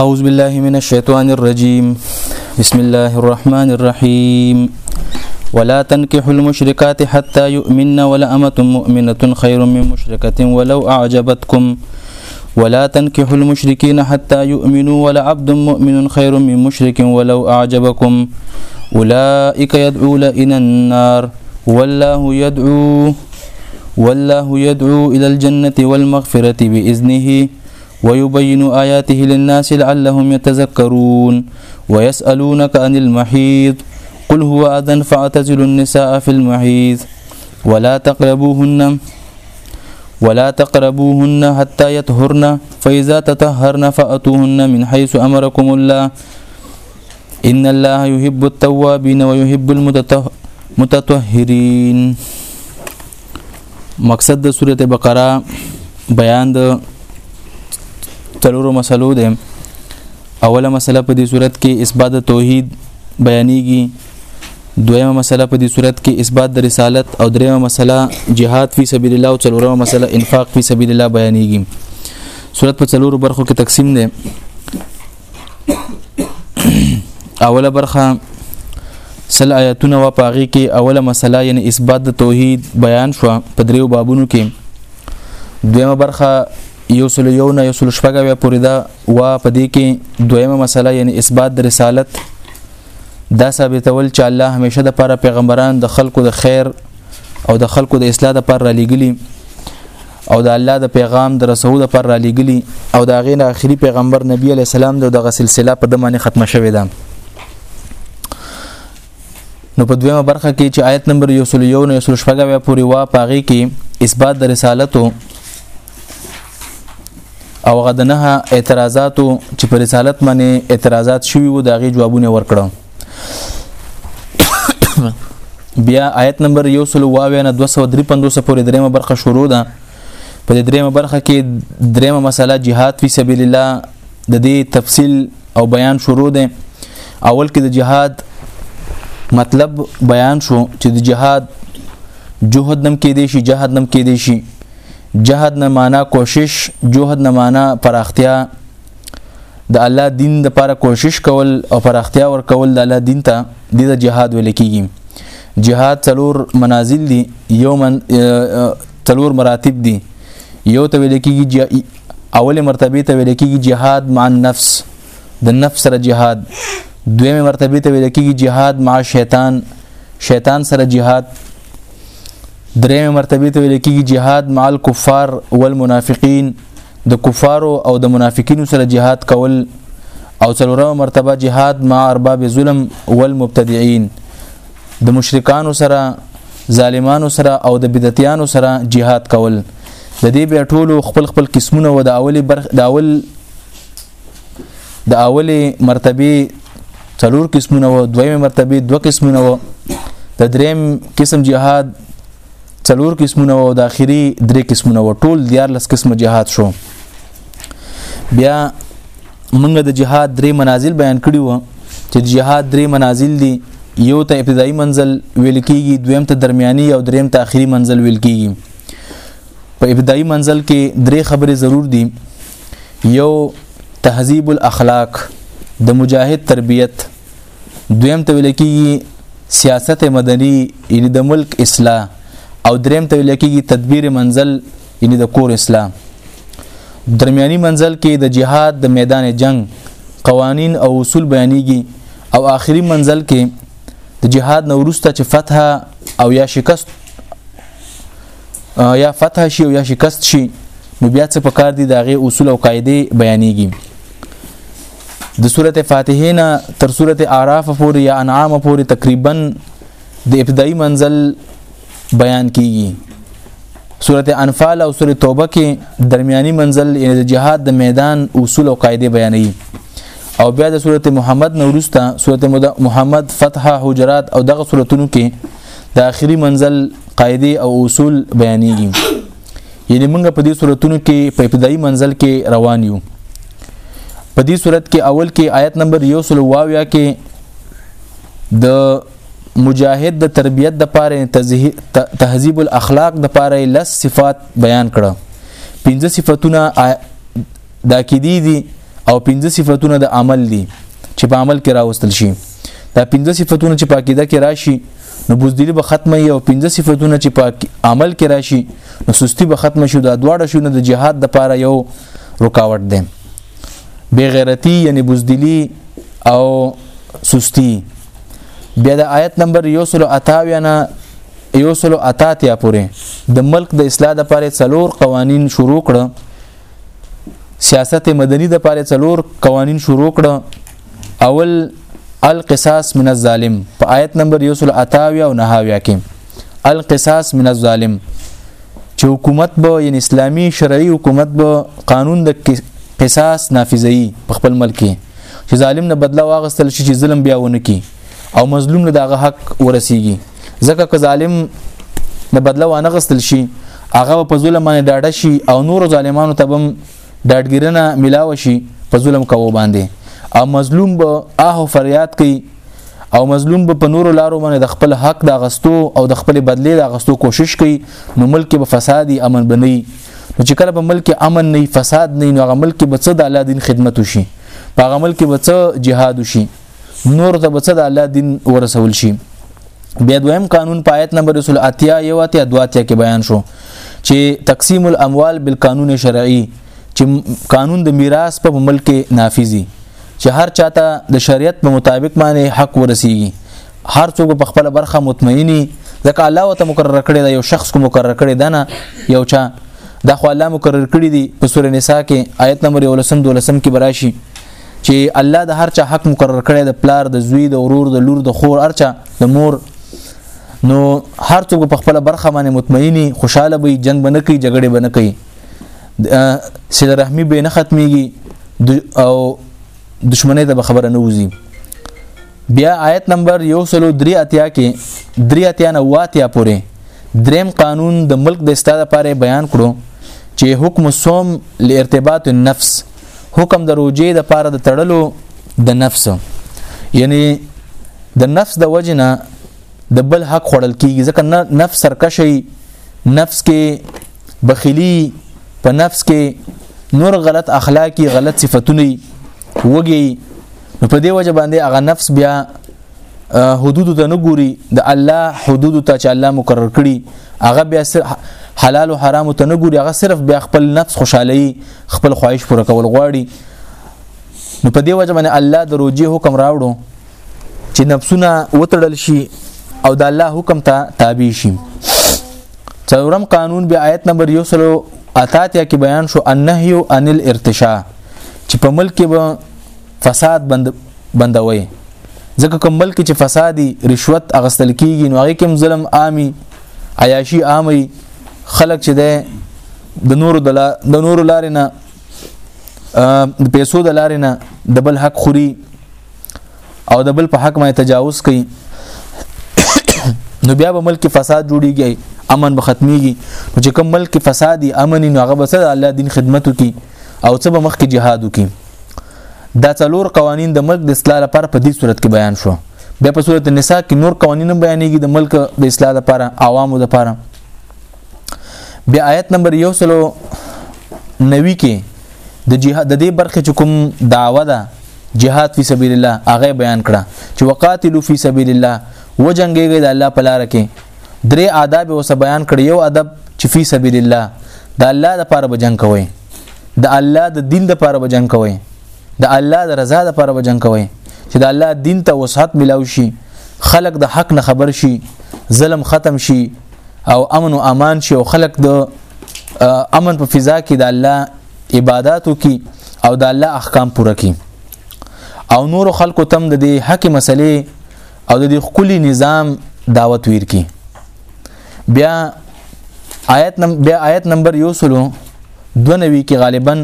أعوذ بالله من الشيطان الرجيم بسم الله الرحمن الرحيم ولا تنكح المشركات حتى يؤمن ولا أمة مؤمنة خير من مشركة ولو أعجبتكم ولا تنكح المشركين حتى يؤمنوا ولا عبد مؤمن خير من مشرك ولو أعجبكم أولئك يدعون إلى النار والله يدعو والله يدعو إلى الجنة والمغفرة بإذنه ويبين آياته للناس لعلهم يتذكرون ويسألونك عن المحيض قل هو أذى فاعتزلوا النساء في المحيض ولا تقربوهن ولا تقربوهن حتى يطهرن فإذا تطهرن فأتوهن من حيث أمركم الله ان الله يحب التوابين ويحب المتطهرين مقصد د سوره بقره بیان د تلورو مسلو ده اوله مسله په دې صورت کې اثبات توحید بیانېږي دویمه مسله په دې صورت کې اثبات د رسالت او دریمه مسله جهاد فی سبیل الله او څلورمه مسله انفاق فی سبیل الله بیانېږي صورت په څلورو برخو کې تقسیم ده اوله برخه سل آیاتونه و پاغي کې اوله مسله یعنی اثبات د توحید بیان شو په دریو بابونو کې دویمه برخه یو سل یو نه یو سل شپږه بیا پوری دا و په دې کې دویمه مسله یعنی اثبات د رسالت دا ثابتول چې الله همیشه د پاره پیغمبران د خلکو د خیر او د خلکو د اصلاح لپاره را لېږلي او د الله د پیغام د رسول لپاره را لګلی او دا غین اخیری پیغمبر نبی علی السلام دغه سلسله په دمانه ختمه شوې ده نو په دویمه برخه کې چې آیت نمبر 101 نه 114 پورې وا پاغي کې اثبات د رسالت او غدنه اعتراضات چې پر رسالت باندې اعتراضات شوي وو داغي جوابونه ورکړم بیا آیت نمبر یو سلو واوی نه 253 پورې دریمه برخه شروع ده په دې دریمه برخه کې دریمه مسله جهاد فی سبیل الله د دې تفصیل او بیان شروع ده اول کې د جهاد مطلب بیان شو چې د جهاد جهد نم کې دی شي جهاد نم کې دی شي جهاد نه معنا کوشش جهد نه معنا پراختیا د الله دین لپاره کوشش کول او پراختیا ورکول د الله دین ته د جهاد ویل کیږي جهاد څلور منازل دي یو من څلور مراتب دي یو ته ویل کیږي اوله مرتبه ته ویل کیږي جهاد مع النفس د نفس سره جهاد دویمه مرتبه ته ویل کیږي جهاد مع شیطان شیطان سره جهاد درېمه مرتبه ته ویل کیږي جهاد مع الكفار والمنافقین د کفارو او د منافقینو سره جهاد کول او څلورمه مرتبه جهاد مع ارباب ظلم والمبتدعين د مشرکانو سره ظالمانو سره او د بدعتیانو سره جهاد کول د دې بیا ټولو خپل خپل قسمونه و د اولی برخ د اول د اولی مرتبه څلور قسمونه و دویمه مرتبه دوه قسمونه و د دریم قسم جهاد څلور قسمونه او د اخیری درې قسمونه و ټول دیار لس قسمه جهاد شو بیا موږ د جهاد درې منازل بیان کړی و چې د جهاد درې منازل دي یو ته ابتدایي منزل ویل کیږي دویم ته درمیاني او دریم ته اخیری منزل ویل کیږي په ابتدایي منزل کې درې خبرې ضرور دي یو تهذیب الاخلاق د مجاهد تربیت دویم ته ویل کېږي سیاست مدني یعنی د ملک اصلاح او دریم ته ویل کېږي تدبیر منزل یعنی د کور اصلاح درمیانی منزل کې د جهاد د میدان جنگ قوانین او اصول بیانېږي او آخري منزل کې د جهاد نو ورسته چې فتح او یا شکست یا فتح شي او یا شکست شي نو بیا څه پکار دي دغه اصول او قاعده بیانېږي د سورته فاتحه نه تر سورته اعراف پورې یا انعام پورې تقریبا د ابتدایي منزل بیان کیږي سورته انفال او سورته توبه کې درمیاني منزل یعنی د جهاد د میدان اصول او قاعده بیانوي او بیا د سورته محمد نورستا سورته محمد فتح حجرات او دغه سورتونو کې د آخري منزل قاعده او اصول بیانېږي یعنی موږ په دې سورتونو کې په ابتدایي منزل کې روان یو په دې صورت کې اول کې آیت نمبر 122 کې د مجاهد د تربیت د پاره تهذیب الاخلاق د پاره لس صفات بیان کړه پنځه صفاتونه د عقیدې دي او پنځه صفاتونه د عمل دي چې په عمل کې راوستل شي دا پنځه صفاتونه چې په عقیده کې راشي نو بوزدلی به ختمه او پنځه صفاتونه چې په عمل کې راشي نو سستی به ختم شو دا دواړه شونه د جهاد د پاره یو رکاوټ دی بے غیرتی یعنی بزدلی او سستی بیا د آیت نمبر یو سلو اتاویا نه یو سلو اتاتیا پورې د ملک د اصلاح د پاره څلور قوانین شروع کړه سیاست مدنی د پاره څلور قوانین شروع کړه اول القصاص من الظالم په آیت نمبر یو سلو اتاویا او نهاویا کې القصاص من الظالم چې حکومت به یعنی اسلامی شرعي حکومت به قانون د قصاص نافذوي په خپل ملک کې چې ظالم نه بدلا واغستل شي چې ظلم بیا ونه کی او مظلوم له دغه حق ورسیږي ځکه که ظالم نه بدلا وانه غستل شي هغه په ظلم باندې ډاډه شي او نور ظالمانو ته هم ډاډګیرنه ملاو شي په ظلم کوو باندې او مظلوم به آه فریاد کوي او مظلوم به په نورو لارو باندې د خپل حق د غستو او د خپل بدلې د غستو کوشش کوي نو ملک به فسادي امن بنئ نو چې کله په ملک امن نه فساد نه نو هغه ملک به څه د الله دین خدمت وشي په هغه ملک به څه جهاد وشي نور ته بچ د الله دین ورسول شي بیا دویم قانون په آیت نمبر 28 یو اتیا دوا اتیا کې بیان شو چې تقسیم الاموال بالقانون شرعي چې قانون د میراث په ملک نافذي چې هر چاته د شریعت په مطابق باندې حق ورسیږي هر څوک په خپل برخه مطمئني ځکه الله وت مقرر کړی دا یو شخص کو مقرر کړی دا نه یو چا دا خو الله مقرر کړی دی په سورې نساء کې آیت نمبر 12 کې براشي چې الله د هر چا حق مقرر کړی د پلار د زوی د ورور د لور د خور ارچا د مور نو هر څوک په خپل برخه باندې مطمئنی خوشاله وي جنگ بنه کوي جګړه بنه کوي سید رحمی به نه ختميږي او دشمنه ته خبره نه وځي بیا آیت نمبر یو سلو دری اتیا کې دری اتیا نه واتیا پورې دریم قانون د ملک د استاد لپاره بیان کړو چې حکم صوم لارتباط النفس حکم د روجې د لپاره د تړلو د نفس یعنی د نفس د وجنه د بل حق خړل کیږي ځکه نفس سرکشي نفس کې بخیلی په نفس کې نور غلط اخلاقی غلط صفاتونه وږي نو په دې وجه باندې هغه نفس بیا حدود ته نه ګوري د الله حدود ته چې الله مقرر کړي هغه بیا حلال او حرام ته نه ګوري هغه صرف بیا خپل نفس خوشحالي خپل خواهش پوره کول غواړي نو په دې وجه باندې الله د روجي حکم راوړو چې نفسونه وتړل شي او د الله حکم ته تابع شي څلورم قانون بیا آیت نمبر 183 کې بیان شو النهي عن الارتشاء چې په ملک کې به فساد بند بندوي ځکه کوم ملک چې فسادي رشوت اغستل کیږي نو هغه کوم ظلم عامي عیاشي عامي خلک چې ده د نور د د نور لارې نه د پیسو د لارې نه د بل حق خوري او د بل په حق باندې تجاوز کوي نو بیا به ملک فساد جوړیږي امن به ختميږي نو چې کوم ملک فسادي امن نو هغه به سره الله دین خدمت کوي او څه به مخکې جهاد کوي دا څلور قوانین د ملک د اصلاح لپاره په دې صورت کې بیان شو بیا په صورت النساء کې نور قوانین بیانېږي د ملک د اصلاح لپاره عوامو لپاره بیا آیت نمبر 190 کې د جهاد د دې برخې چې کوم دعوه ده جهاد فی سبیل الله هغه بیان کړه چې وقاتلو فی سبیل الله وجنګېږي د الله په لار کې درې آداب اوس بیان کړ یو ادب چې فی سبیل الله د الله لپاره به جنگ کوي د الله د دین لپاره به جنگ کوي د الله د رضا لپاره به جنگ کوي چې د الله دین ته وسعت ملاو شي خلق د حق نه خبر شي ظلم ختم شي او امن او امان شي او خلق د امن په فضا کې د الله عبادتو کې او د الله احکام پوره کړي او نور خلکو تم د دې حق مسلې او د دې خولي نظام دعوت ویر کړي بیا آیت نم بیا آیت نمبر یو سلو دوه نوي کې غالبا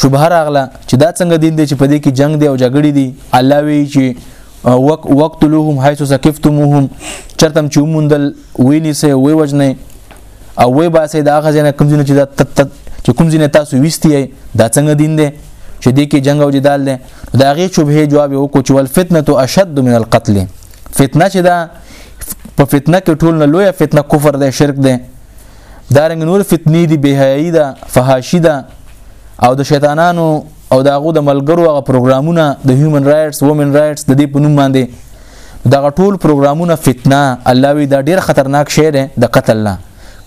شبهه راغله چې دا څنګه دین دی چې په دې کې جنگ دی او جګړې دي الله وی چې وق وقتلوهم حيث سكفتموهم چرتم چې ومندل ویني سه وی وجنه او وی باسه دا غزنه کوم ځنه چې دا چې کوم ځنه تاسو ویستی دا څنګه دین دی چې دې کې جنگ او جدال دی دا غي شبهه جواب یو کو چې ول فتنه اشد من القتل فتنه چې دا په فتنه کې ټول نه لوی فتنه کفر دی شرک دی دا رنګ نور فتنې دي بهایي ده فحاشي ده او د شیطانانو او داغو د ملګرو هغه پروګرامونه د هیومن رائټس وومن رائټس د دې په نوم باندې دغه ټول پروګرامونه فتنه الله وی دا ډیر خطرناک شی دی د قتل نه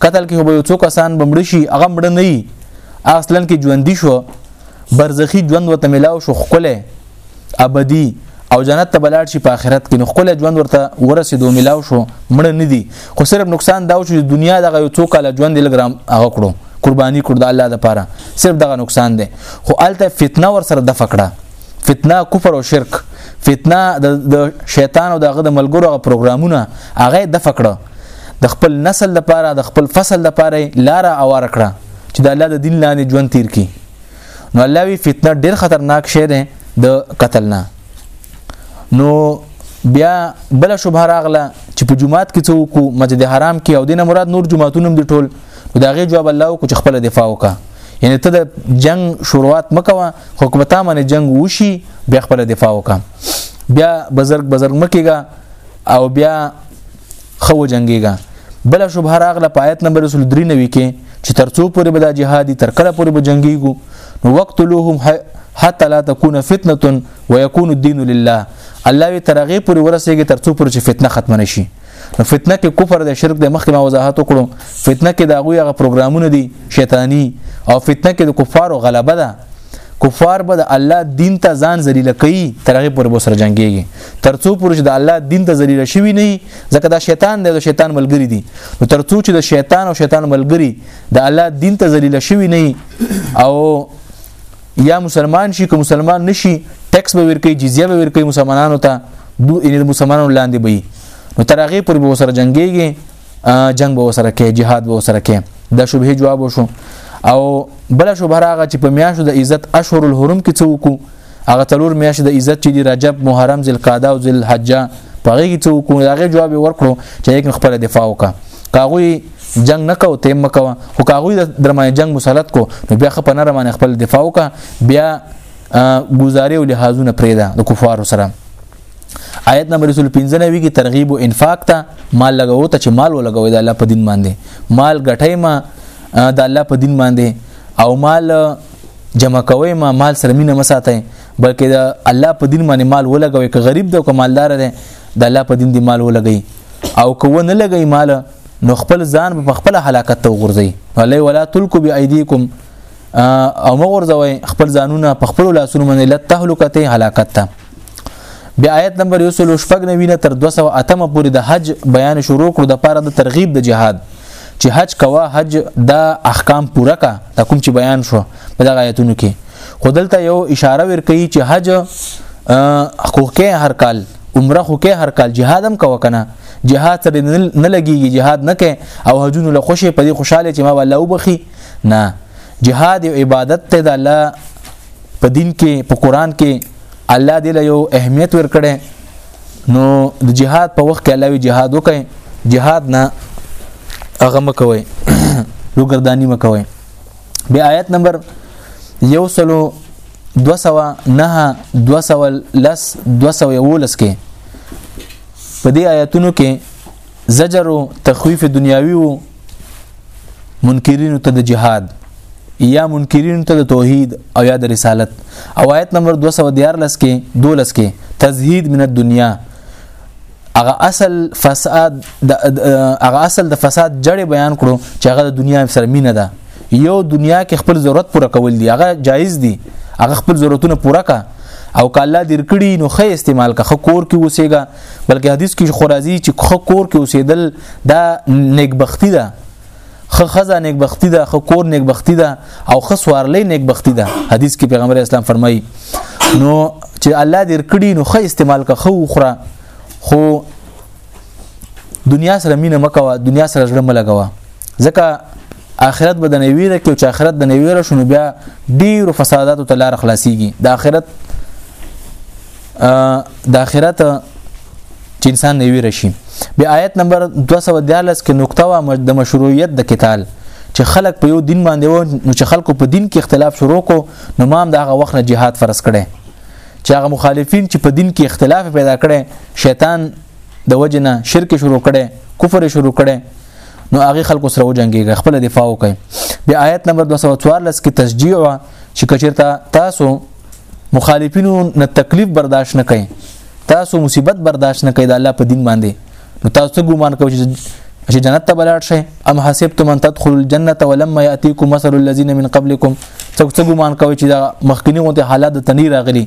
قتل کې به یو څو کسان بمړ شي هغه مړ نه وي اصلا کې ژوندۍ شو برزخی ژوند وته ملاو شو خپل ابدي او جنت ته بلاړ شي په آخرت کې نو خپل ژوند ورته ورسېدو ملاو شو مړ نه دي خو صرف نقصان دا و چې دنیا دغه یو څو کاله ژوند لګرام هغه کړو قرباني کړو د الله لپاره صرف دغه نقصان دی خو الته فتنه ور سره د فکړه فتنه کفر او شرک فتنه د شیطان او دغه د ملګرو غو پروګرامونه هغه د فکړه د خپل نسل لپاره د خپل فصل لپاره لار اوار کړه چې د الله د دین لاندې ژوند تیر کړي نو الله وی فتنه ډیر خطرناک شی ده د قتل نه نو بیا بل شوبه راغله چې په جمعات کې څوک مسجد حرام کې او دینه مراد نور جمعاتونه دي ټول دا غي جواب الله کو چې خپل دفاع وکا یعنی ته د جنگ شروعات مکوه خو کومه تامه جنگ وشي بیا خپل دفاع وکا بیا بزرګ بزرګ مکیګا او بیا خو جنگيګا بل شوبه راغله پایت نمبر 93 کې چې ترڅو پورې به د جهادي تر کله پورې به جنگيګو نو وقتلوهم حتى لا تكون فتنه ويكون الدين لله الله وی ترغه پورې ورسېږي ترڅو پورې چې فتنه ختم نشي نو فتنه کې کفر د شرک د مخکې ما وضاحت وکړو فتنه کې د هغه هغه پروګرامونه دي شیطانی او فتنه کې د کفارو غلبه ده کفار به د الله دین ته ځان ذلیل کوي تر هغه پورې به سره جنگيږي ترڅو پورې د الله دین ته ذلیل شوی نه ځکه دا شیطان دی د شیطان ملګری دی نو ترڅو چې د شیطان او شیطان ملګری د الله دین ته ذلیل شوی نه او یا مسلمان شي که مسلمان نشي ټیکس به ورکړي جزیه به ورکړي مسلمانانو ته دوی ان مسلمانانو لاندې به نو تر هغه پورې به سره جنگيږي جنگ به وسره کې jihad به وسره کې دا شبهه جواب وشو او بل شبهه راغه چې په میاشو د عزت اشهر الحرم کې څوک هغه تلور میاشت د عزت چې دی رجب محرم ذوالقعده او ذوالحجه پغه کې څوک هغه جواب ورکړو چې یک خپل دفاع وکا کاغوی جنگ نه کو تیم کو خو کاغوی د درمانه جنگ مسلط کو نو بیا خپل نه رمانه خپل دفاع وکا بیا گزارې او لحاظونه پرېدا د کفارو سره آیت نمبر 295 کې ترغیب او انفاق ته مال لګاو ته چې مال ولګوي د الله په دین باندې مال غټای ما د الله په دین باندې او مال جمع کوي ما مال سره مینه مساتای بلکې د الله په دین باندې مال ولګوي که غریب دی او که مالدار دی د الله په دین دی مال ولګي او که ونه لګي مال نو خپل ځان په خپل هلاکت ته وغورځي ولې ولا تلکو بی ایدیکم او مغورځوي خپل ځانونه په خپل لاسونو باندې لته هلاکت ته بیا آیت نمبر 199 تر 208 پورې د حج بیان شروع کړو د پاره د ترغیب د جهاد چې حج کوا حج دا احکام پوره کا دا کوم چې بیان شو په دغه آیتونو کې خودلته یو اشاره ور کوي چې حج خوکه هر کال عمره خوکه هر کال جهاد هم کو کنه جهاد سره نه لګيږي جهاد نه کوي او حجونو له خوشي په دې خوشاله چې ما والله وبخي نه جهاد یو عبادت ته د الله په دین کې په قران کې الله دې له یو اهمیت ورکړي نو د جهاد په وخت کې الله وی جهاد وکړي جهاد نه هغه مکوي لوګردانی مکوي به آیت نمبر یو سلو دو سوا نه دو سوا لس دو سوا یولس کې په دې آیتونو کې زجر او تخویف دنیاوی وو منکرین ته د جهاد یا منکرین ته د توحید او یا د رسالت او آیت نمبر 214 کې 12 کې تزهید من الدنیا هغه اصل فساد د هغه اصل د فساد جړې بیان کړو چې هغه د دنیا سره مینه ده یو دنیا کې خپل ضرورت پوره کول دی هغه جایز دی هغه خپل ضرورتونه پوره کا او کاله درکړي نو خې استعمال کا خو کور کې وسېګا بلکې حدیث کې خو راځي چې خو کور کې اوسېدل دا نیکبختی ده خو خزه نیکبختی ده خو کور نیکبختی ده او خو سوارلې نیکبختی ده حدیث کې پیغمبر اسلام فرمایي نو چې الله دې کړی نو خو استعمال کا خو خره خو دنیا سره مینه مکوه دنیا سره ژړه ملګوه ځکه آخرت به د نویره کې چې آخرت د نویره شنو بیا ډیرو فساداتو ته لار خلاصيږي د آخرت د اخرت چې انسان نه ویره شي بیا آیت نمبر 214 کې نقطه وا د مشروعیت د قتال چې خلک په یو دین باندې و نو چې خلکو په دین کې اختلاف شروع کو نو مام د هغه وخت نه جهاد فرض کړي چې هغه مخالفین چې په دین کې اختلاف پیدا کړي شیطان د وجنه شرک شروع کړي کفر شروع کړي نو هغه خلکو سره وجنګيږي خپل دفاع وکړي بیا آیت نمبر 214 کې تشجیع چې کچرته تاسو مخالفینو نه تکلیف برداشت نه کوي تاسو مصیبت برداشت نه کوي د الله په دین باندې نو تاسو ګومان کوئ چې جنت ته بلاړ شئ ام حسبتم ان تدخلوا الجنه ولما ياتيكم مثل الذين من قبلكم څوک څه ګومان کوي چې دا مخکنی غونته حالات د تنیر راغلي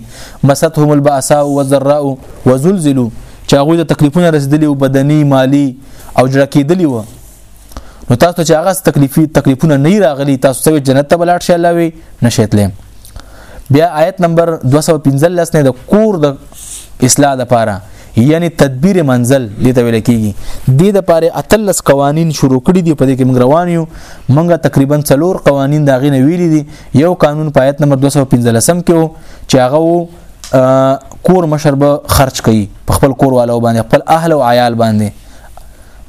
مستهم الباساء والضراء وزلزلوا چې هغه د تکلیفونو رسیدلی او بدني مالی او جړه کېدلی و نو تاسو چې هغه تکلیفي تکلیفونه نه راغلي تاسو ته جنت ته بلاړ شي الله وي نشیتلې بیا آیت نمبر 215 نه د کور د اصلاح لپاره یعنی تدبیر منزل دې ته ویل کیږي د دې لپاره اتلس قوانین شروع کړي دي په دې کې موږ روان یو موږ تقریبا څلور قوانین دا غینه ویلي دي یو قانون په آیت نمبر 215 کې وو چې هغه کور مشر به خرج کوي په خپل کور والو باندې خپل اهل او عیال باندې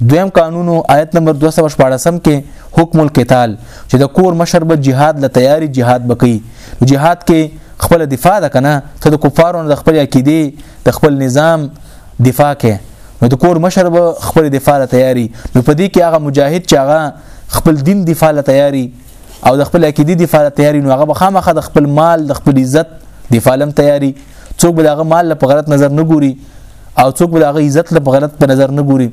دویم قانون آیت نمبر 214 کې حکم القتال چې د کور مشر به جهاد ل تیاری جهاد بکی جهاد کې خپل دفاع ده کنه ته د کفارو د خپل عقیده د خپل نظام دفاع کې نو د کور مشر به خپل دفاع ل تیاری نو په دې کې هغه مجاهد چې هغه خپل دین دفاع ل تیاری او د خپل عقیده دفاع ل تیاری نو هغه به خامخه د خپل مال د خپل عزت دفاع لم تیاری څوک به دغه مال په غلط نظر نه ګوري او څوک به د هغه عزت له غلط په نظر نه ګوري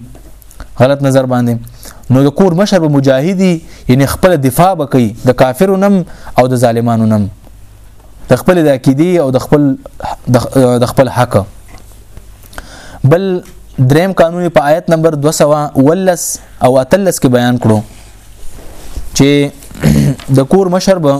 غلط نظر باندې نو د کور مشر به مجاهدي یعنی خپل دفاع وکړي د کافرو نم او د ظالمانو نم د خپل د عقیدې او د خپل د خپل حق بل دریم قانون په آیت نمبر 200 ولس او اتلس کې بیان کړو چې د کور مشر به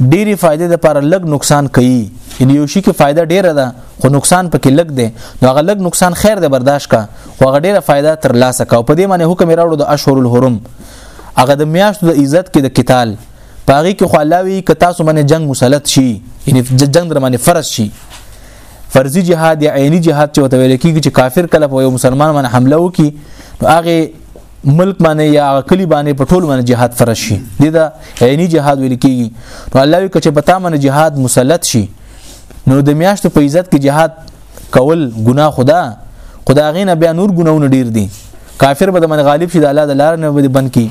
ډېری فائدې د پر لګ نقصان کوي ان یو شي کې فائدہ ډېره ده خو نقصان پکې لګ دی نو هغه لګ نقصان خیر دی برداشت کا خو هغه ډېره فائدہ تر لاسه کا په دې معنی حکم راوړو د اشهر الحرم هغه د میاشتو د عزت کې د قتال پاغي کې خو الله وی ک تاسو باندې جنگ مسلط شي یعنی جنگ در باندې فرض شي فرضي جهاد یا عیني جهاد چې وته ویل کیږي چې کافر کله په یو مسلمان باندې حمله وکي نو هغه ملک باندې یا کلی باندې په ټول باندې جهاد فرض شي د دا عیني جهاد ویل کیږي نو الله وی کچ په تا باندې جهاد مسلط شي نو د میاشتو په عزت کې جهاد کول ګناه خدا خدا غینه بیا نور ګناونه ډیر دي کافر به د من غالب شي د الله د لار نه به بند کی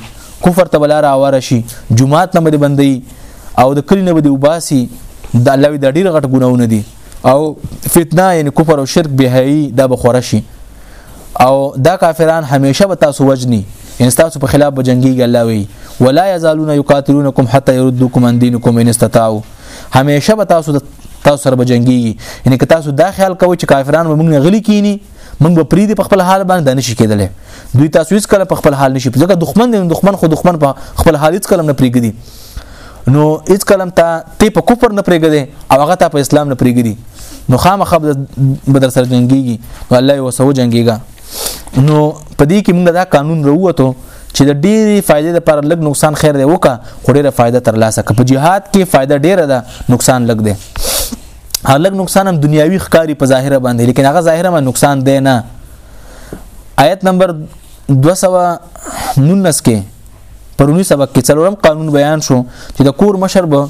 کفر ته بلار آوار شي جمعات نه به بندي او د کلی نه به وباسي د الله د ډیر غټ ګناونه دي او فتنه یعنی کفر او شرک بهایي دا به خورشي او دا کافران همیشه به تاسو وجني ان تاسو په خلاف بجنګي الله وي ولا يزالون يقاتلونكم حتى يردوكم عن دينكم ان استطاعوا همیشه به تاسو تاسو سره بجنګي یعنی که تاسو دا خیال کوئ چې کافران به موږ غلي کینی موږ به پریدي په خپل حال باندې نه شي کېدلی دوی تاسو هیڅ کله په خپل حال نشي ځکه دښمن دی دښمن خو دښمن په خپل حال هیڅ کله نه پریږدي نو هیڅ کلم ته تی په کفر نه پرېګدې او هغه ته په اسلام نه پرېګدي نو خامخب بدر سره جنگيږي نو الله یو سو جنگيږي نو په دې کې موږ دا قانون وروته چې د ډېری فائدې لپاره لږ نقصان خیر دی وکا خو ډېره فائدہ تر لاسه کړه په جهاد کې فائدہ ډېره ده نقصان لږ دی هلک نقصان هم دنیاوی ښکاری په ظاهره باندې لیکن هغه ظاهره ما نقصان دی نه آیت نمبر 219 کې پرونی سبق کې څلورم قانون بیان شو چې د کور مشر به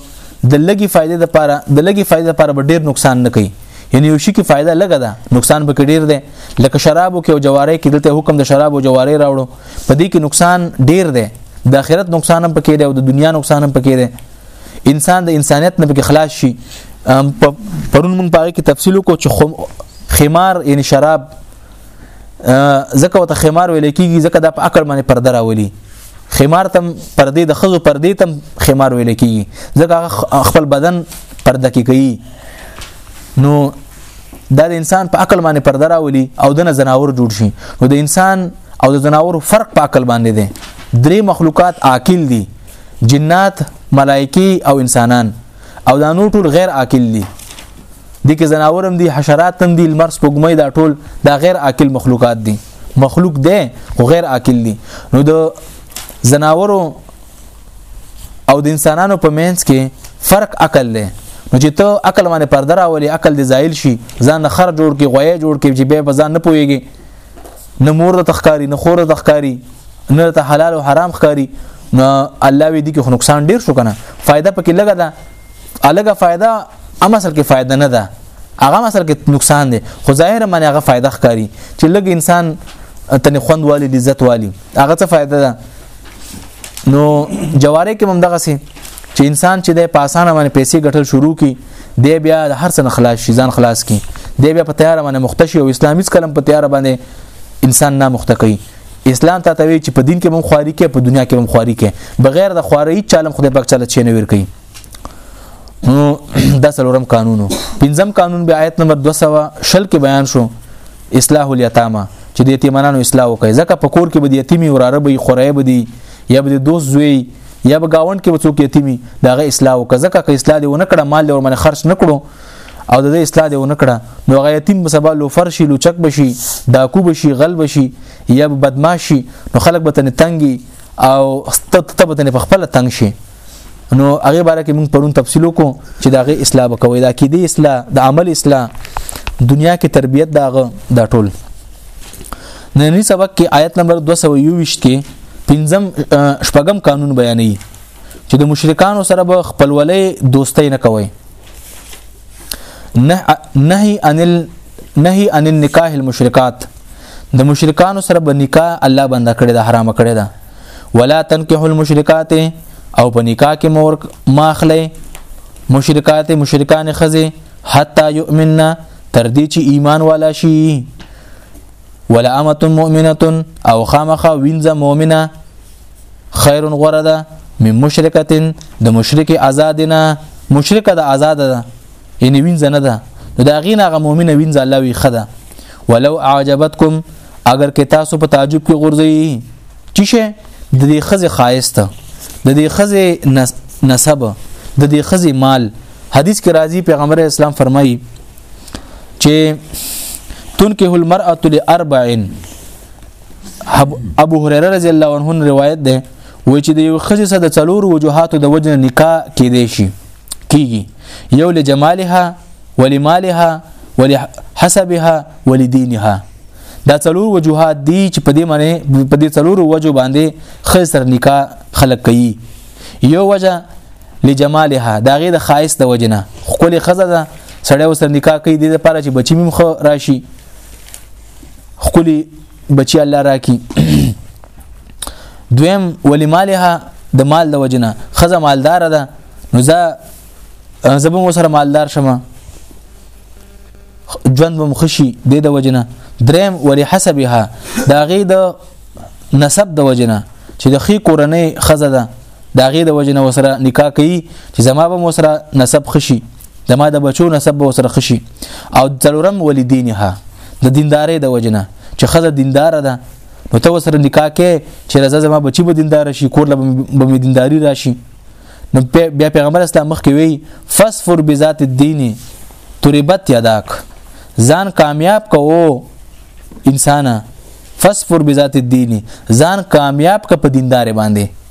د لګي فائدې لپاره د لګي فائدې لپاره به ډیر نقصان نه کوي یعنی یو شي کې فائدہ لګه ده نقصان به ډیر دی لکه شرابو کې او جوارې کې دلته حکم د شراب او جوارې راوړو په دې کې نقصان ډیر دی د آخرت نقصان هم پکې دی او د دنیا نقصان هم پکې دی انسان د انسانیت نه پکې خلاص شي پرون مونږ پاره کې تفصیل وکړو چې خمار یعنی شراب زکه وته خمار ویل کیږي زکه د عقل باندې پرده راولي خمار تم پردې د خزو پردې تم خمار ویل کیږي زکه خپل بدن پرده کې کوي نو دا د انسان په عقل باندې پرده راولي او د زناور جوړ شي نو د انسان او د زناور فرق په عقل باندې دی درې مخلوقات عاقل دي جنات ملائکی او انسانان او دا نور ټول غیر عاقل دي دي کې زناور هم دي حشرات هم دي لمر سپوږمۍ دا ټول دا غیر عاقل مخلوقات دي مخلوق دی خو غیر عاقل دي نو د زناورو او د انسانانو په مینس کې فرق عقل دی نو چې ته عقل باندې پرده راولي عقل دې زایل شي ځان خر جوړ کې غوي جوړ کې چې به ځان نه پويږي نه مور ته تخکاری نه خور ته تخکاری نه ته حلال او حرام ښکاری نو الله وی دي کې نقصان ډیر شو کنه فائدہ پکې لګا ده الګه فائدہ ام اصل کې فائدہ نه ده هغه اصل کې نقصان دی خو ظاهر معنی هغه فائدہ ښکاری چې لګ انسان تنه خوند والی عزت والی هغه څه فائدہ ده نو جواره کې هم دغه سي چې انسان چې د پاسانه باندې پیسې ګټل شروع کی دی بیا د هر څه نه خلاص شي ځان خلاص کی دی بیا په تیار باندې مختشي او اسلامي کلم په تیار باندې انسان نه مخته کوي اسلام ته توی چې په دین کې هم خواري کې په دنیا کې هم خواري کې بغیر د خواري چالم خدای پاک چاله چینه ور کوي نو دا څلورم قانونو پنځم قانون به آیت نمبر 200 شل کې بیان شو اصلاح الیتامه چې د یتیمانو اصلاح وکړي ځکه په کور کې به د یتیمی وراره به خورای به دی یا به د دوست زوی یا به گاوند کې وڅوک یتیمی داغه اصلاح وکړه ځکه که اصلاح دی ونه کړه مال ور من خرج نکړو او د اصلاح دی ونه کړه نو هغه یتیم به سبا لو فرشي لو چک بشي ډاکو بشي غل بشي یا به بدمعشي نو خلک به تنه تنګي او ستته به تنه په خپل تنګ شي نو هغه باره کې موږ پرون تفصیل وکړو چې داغه اصلاح وکوي دا کې دی اصلاح د عمل اصلاح دنیا کې تربیت داغه دا ټول نننی سبق کې آیت نمبر 221 کې پنځم شپږم قانون بیانوي چې د مشرکانو سره به خپلولې دوستۍ نه کوي نهي عن نهي عن النکاح المشرکات د مشرکانو سره به نکاح الله بنده کړی دا حرام کړی دا ولا تنکح المشرکات او په نکاح کې مور ماخله مشرکات مشرکان خزه حتا یؤمننا تر دې چې ایمان والا شي ولا امه مؤمنه او خامخه وینځه مؤمنه خیر غره ده من مشرکه د مشرک آزادنا مشرکه د آزاد ده یعنی وینځه نه ده نو دا غین هغه مؤمنه وینځه الله وی خده ولو اعجبتکم اگر که تاسو په تعجب کې غورځي چی شه د دې خزه خایسته د دې خزه نسب د دې خزه مال حدیث کې راځي پیغمبر اسلام فرمایي چې تنکه المرأه لاربع ابو هريره رضی الله عنه روایت ده وای چې د یو خزې سره د څلور وجوهاتو د وجنه نکاح کې دی شي کیږي یو لجمالها ولمالها ولحسبها ولدينها دا څلور وجوهات دي چې په دې معنی په دې څلور وجو باندې خزې سره نکاح خلق کوي یو وجه لجمالها دا غي د خایس د وجنه خپل خزه ده سړی وسره نکاح کوي د لپاره چې بچی مم خو راشي خپل بچی الله راکی دویم ولمالها د مال د وجنه خزه مالدار ده نو زه زبم وسره مالدار شمه ژوند بم خوشي د د وجنه دریم ولی حسبها دا غي د نسب د وجنه چې د خې کورنۍ خزه ده دا غي د وجنه وسره نکاح کوي چې زما به وسره نسب خشي زما د بچو نسب به وسره خشي او ضرورم ولدینها د دیندارې د وجنه چې خزه دیندار ده نو ته وسره نکاح کې چې رضا زما بچي به دیندار شي کور له به دینداری راشي نو بیا پیغمبر اسلام مخ کې وی فسفر بذات الدین تربت یداک ځان کامیاب کوو انسان فسفر بذات الدین ځان کامیاب ک په دیندار باندې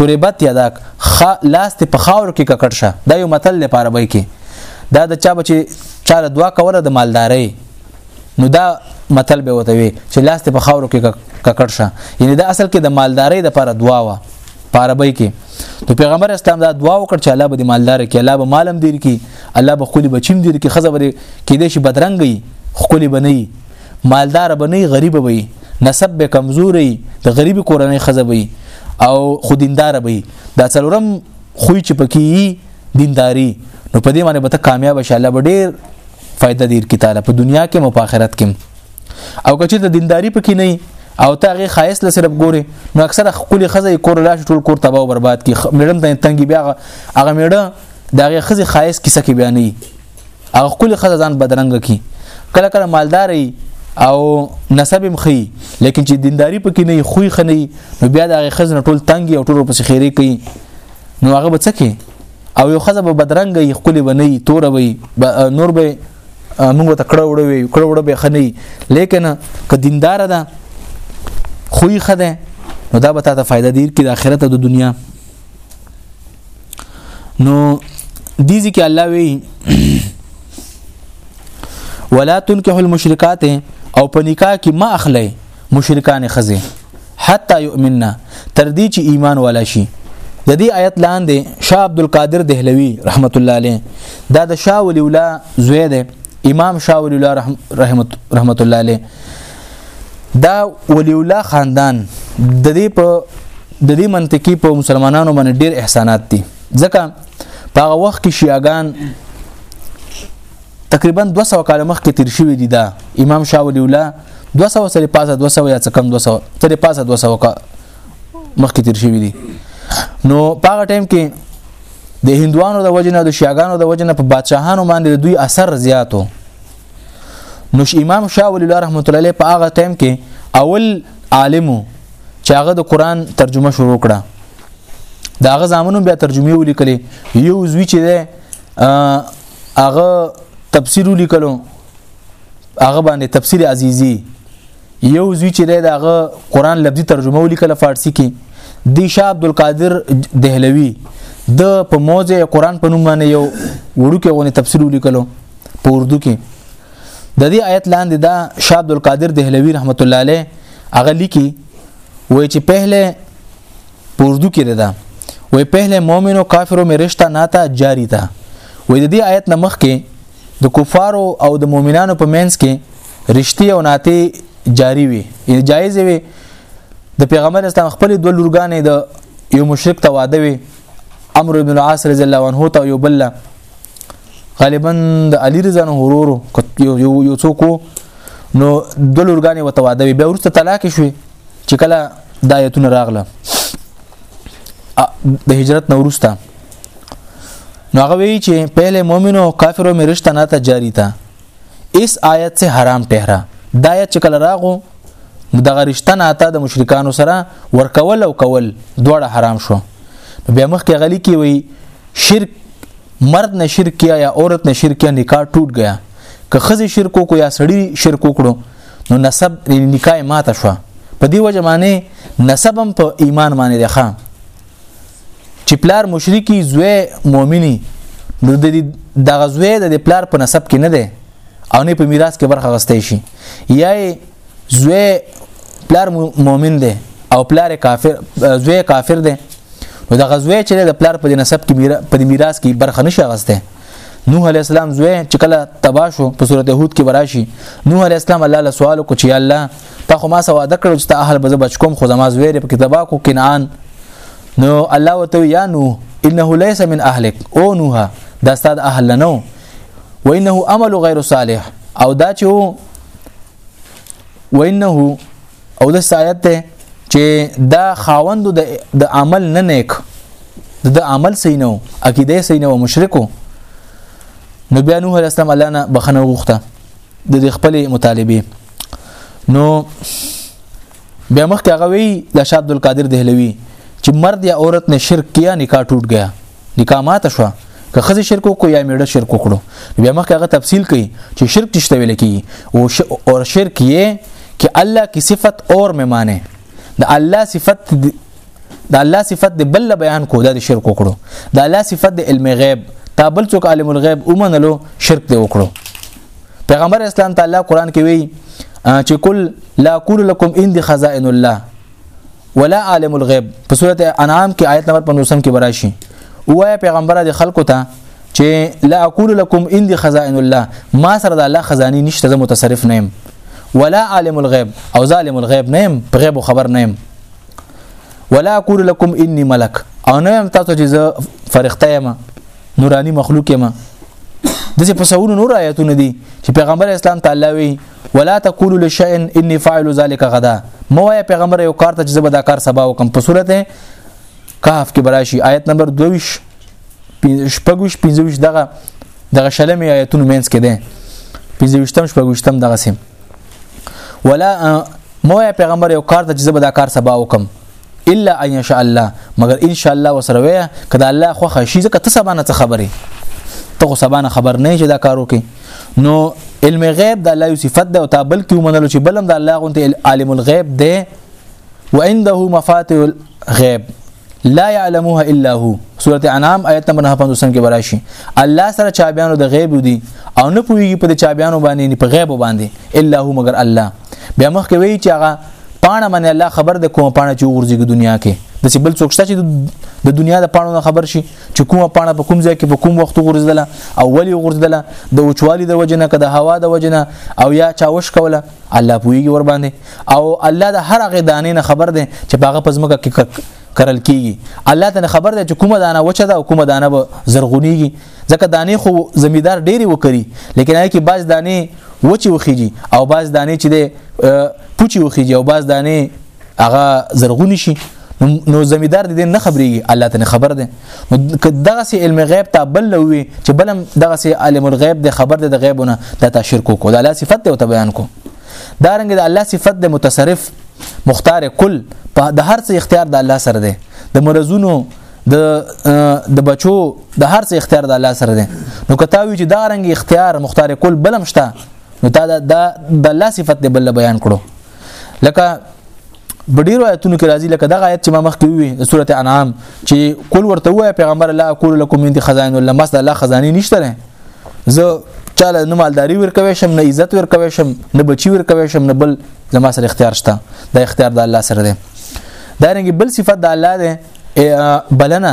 تربت یاداک خ لاس ته پخاور کې ککړ شه دا یو متل لپاره وای کې دا د چا بچي چا د دعا کوله د مالداري نو دا متل به وته وي چې لاس ته پخاور کې ککړ شه یعنی دا اصل کې د مالداري لپاره دعا وا پاربای کې نو پیغمبر اسلام دا دعا وکړ چې الله به د مالدار کې الله به مالم دیر کې الله به خولي بچیم دیر کې خزه به کې دې شي بدرنګي خولي بنئي مالدار به نه غریب به وي نسب به کمزوري د غریب کورنۍ خزه وي او خودیندار به دا څلورم خوې چې پکې دینداری نو په دې باندې به ته کامیاب شې الله به ډېر فائدہ دیر کی تعالی په دنیا کې او په آخرت کې او کچې ته دینداری پکې نه او ته هغه خایس له صرف ګوري نو اکثره خولي خزه کور لاش ټول کور تباہ او برباد کی میډم ته تنګي بیا هغه میډه دا هغه خزه خایس کیسه کې بیانې او خپل خزه ځان بدرنګ کی کله کله مالداري او نسب مخي لیکن چې دینداری پکې نه خوې خني نو بیا د هغه خزنه ټول تنګي او ټول پس خیره کوي نو هغه به څکه او یو خزه به بدرنګ یې خپل بنې تور وي نور به موږ ته کړه وړه وي کړه وړه به خني لیکن که دیندار ده خوې خده نو دا به تاسو فائدہ دیر کې د آخرت او د دنیا نو دي ځکه الله وی ولا تنكح المشركات او په نکاح کې ما اخلي مشرکان خزه حتا يؤمننا تر دې چې ایمان والا شي د دې آیت لاندې شاه عبد القادر دهلوي رحمت الله عليه دا د شاه ولي الله زوی دی امام شاه ولی الله رحمت رحمت الله علیه دا ولی الله خاندان د دې په د دې منطقي په مسلمانانو باندې ډېر احسانات دي ځکه په هغه وخت کې شیعاګان تقریبا 200 کال مخکې تیر شوی دي دا امام شاه ولی الله 200 سره پاسه 200 یا څه کم 200 سره پاسه 200 کا مخکې تیر شوی دي نو په هغه ټایم کې د هندوانو د وجنه د شیعاګانو د وجنه په بادشاهانو باندې د دوی اثر زیاتو نو امام شاه ولی الله رحمت الله په هغه ټیم کې اول عالمو چې هغه د قران ترجمه شروع کړه دا هغه زامنو بیا ترجمه ولیکلې یو زوی چې ده هغه تفسیر ولیکلو هغه باندې تفسیر عزیزی یو زوی چې دی دغه قران لفظي ترجمه ولیکله فارسی کې دی شاه عبد القادر دهلوی د په موضع قران په نوم باندې یو وړوکی غونې تفسیر ولیکلو په اردو کې د دې آیت لاندې دا شاه عبد القادر دهلوی رحمت الله علیه هغه لیکي وای چې پهله په اردو کې ده وای پهله مؤمن او کافرو مې رشتہ ناته جاری تا وای د دې آیت نمخ کې د کفارو او د مؤمنانو په منځ کې رشتي او ناتي جاری وي یعنی جایز وي د پیغمبر اسلام خپل دوه لورګانې د یو مشرک ته واده وي امر ابن العاص رضی الله عنه ته یو بل غالبا د علی رضی الله ورورو یو یو څوک نو د لورګانې وته واده وي بیا ورته طلاق شوي چې کله د آیتونه راغله د هجرت نه ورسته نو هغه وی چې پهله مؤمنو کافرو مې رشتہ نه ته جاری تا اس آیت سے حرام ټهرا دا آیت چې کله راغو دغه رشتہ ناته د مشرکانو سره ورکول او کول دواړه حرام شو بیا مخکې غلی کی وی شرک مرد نه شرک کیا یا عورت نه شرک کیا نکاح ټوټ گیا که خزه شرک کو یا سړی شرک کړو نو نسب نکاح ماته شو په دی وجه معنی نسبم په ایمان معنی ده چې پلار مشرکی زوی مؤمنی نو د د غزوی د پلار په نسب کې نه دی او نه په میراث کې برخه غستې شي یا زوی پلار مؤمن دی او پلار کافر زوی کافر دی نو د غزوی چې د پلار په نسب کې په میراث کې برخه نشه غسته نوح علی السلام زوی چې کله تبا شو په سورته هود کې براشي نوح علی السلام الله له سوال کو چې الله تا خو ما سره وعده کړو چې ته اهل به بچ کوم خو زما زویر په کتابا کو کنعان نو الله وتو یا نو انه ليس من اهلك او نوها دا ستاد اهل نه وانه عمل غیر صالح او دا چې وانه او د سایت ته چې دا خاوند د عمل نه نیک د عمل سینو عقیده سینو مشرکو نو بیا نوح علیه السلام الله نه بخنه غوښته د دې خپل مطالبه نو بیا مخکې هغه وی د شاه عبد القادر دهلوی چې مرد یا عورت نه شرک کیا نکاح ټوټ گیا نکاح ماته شو که خزه شرک کو یا میړه شرک کړو بیا مخکې هغه تفصیل کوي چې شرک تشته ویل کی او ش... اور شرک یې کې الله کی صفت اور مې مانه د الله صفت د الله صفت د بل بیان کو د شرک وکړو د الله صفت د علم غیب تا بل څوک عالم الغیب اومنلو شرک دی وکړو پیغمبر اسلام تعالی قران کې وی چې کل لا اقول لكم ان دي خزائن الله ولا عالم الغيب په سوره انعام کې آیت نمبر 15 کې براشي وایا پیغمبر د خلکو ته چې لا اقول لكم ان دي خزائن الله ما سره د الله خزاني نشته زه متصرف نه يم ولا عالم الغيب او ظالم الغيب نه يم په غيب خبر نه يم ولا اقول لكم اني ملک او نه يم تاسو چې زه فرښتہ یم نورانی مخلوق یم د څه په سونو نور آیاتونه دي چې پیغمبر اسلام تعالی وی ولا تقول لشيء اني فاعل ذلك غدا مو یا پیغمبر یو کار ته چې زبدا کار سبا وکم په صورت کهف کې براشي آیت نمبر 22 شپږوش 25 دغه دغه شلمې آیتونو مینس کې ده 25 شپږوشتم دغه سیم ولا مو پیغمبر یو کار ته چې زبدا کار سبا وکم الا ان شاء الله مگر ان شاء الله وسره وې کدا الله خو خشي زکه ته سبا نه خبرې ته خو سبا نه خبر نه چې دا کار وکې نو علم غیب د الله صفت ده او تا بلکې ومنلو چې بلم د الله غونته عالم الغیب ده وعنده مفاتيح الغیب لا يعلمها الا هو سوره انعام آیت نمبر 55 کې براشي الله سره چا بیانو د غیب دي او نه پويږي په چا بیانو باندې نه په غیب باندې الا هو مگر الله بیا مخ کې وی چې هغه پانه من الله خبر د کوم پانه چې ورځي دنیا کې د چې بل څوک شته چې د دنیا د پانو نه خبر شي چې کومه پانه په کوم ځای کې په کوم وخت غورځدله او ولی غورځدله د وچوالي د وجنه که د هوا د وجنه او یا چاوش کوله الله پویږي ور باندې او الله د هر هغه دانې نه خبر دی چې باغه پزمکه کې کرل کیږي الله ته خبر دی چې کومه دانه وچه ده او کومه دانه به زرغونیږي ځکه دانې خو زمیدار ډېری وکړي لیکن هغه کې بعض دانې وچی وخیږي او بعض دانې چې ده پوچی وخیږي او بعض دانې هغه زرغونی شي نو زمیدار دې نه خبريږي الله ته خبر ده نو دغه سي علم غیب ته بل لوي چې بلم دغه سي عالم الغیب د خبر ده د غیبونه د تشر کو کو د الله صفت ته ته بیان کو دا رنګ د الله صفت د متصرف مختار کل په د هر څه اختیار د الله سره ده د مرزونو د د بچو د هر څه اختیار د الله سره ده نو کتاوی چې دا رنګ اختیار مختار کل بلم شته نو تا دا د الله صفت دی بل بیان کړو لکه بډیرو آیتونو کې راځي لکه دغه آیت چې ما مخکې وی د سوره انعام چې کول ورته وای پیغمبر الله اقول لكم من خزائن الله مست الله خزانه نشته نه زه چاله نه مالداری ورکوي شم نه عزت ورکوي شم نه بچی ورکوي شم نه بل زما سره اختیار شته دا اختیار د الله سره دی دا رنګ بل صفت د الله دی بلنه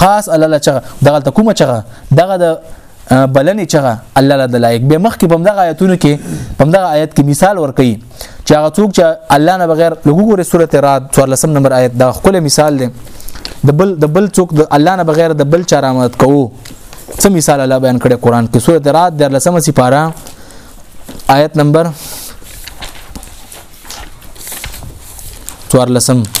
خاص الله له چغه دغه ته کومه چغه دغه د بلنې چغه الله له لایق به مخ کې په دغه آیتونو کې په دغه آیت کې مثال ورکړي چې هغه څوک چې الله نه بغیر لګو ګوره سورته رات 14 نمبر آیت دا خپل مثال دی د بل د بل څوک د الله نه بغیر د بل چا رحمت کوو څه مثال الله بیان کړی قران کې سورته رات د 13 سپاره آیت نمبر 14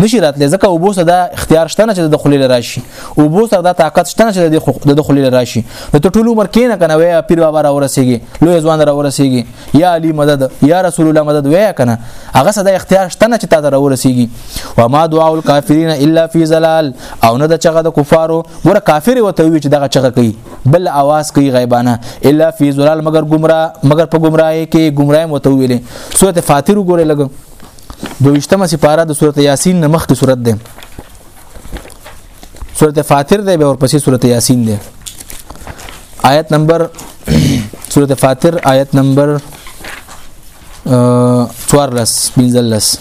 نشي راتلی ځکه او بوسه دا اختیار شته نه چې د خلیل راشي او بوسه دا طاقت شته نه چې د خلیل راشي نو ته ټول عمر کینه کنه وای پیر بابا را ورسیږي لوی ځوان را ورسیږي یا علی مدد یا رسول الله مدد وای کنه هغه صدا اختیار شته نه چې تا را ورسیږي و ما دعاء الکافرین الا فی زلال او نه د چغه د کفارو ګوره کافر وته وی چې دغه چغه کوي بل आवाज کوي غیبانه الا فی زلال مگر گمراه مگر په گمراهی کې گمراهی متویلې سورته فاتیر ګوره لګم دویشتمه سپاره د سورته یاسین نه مخکې سورت ده سورته فاتر ده به ورپسې سورته یاسین ده آیت نمبر سورته فاتر آیت نمبر 14 بنزلس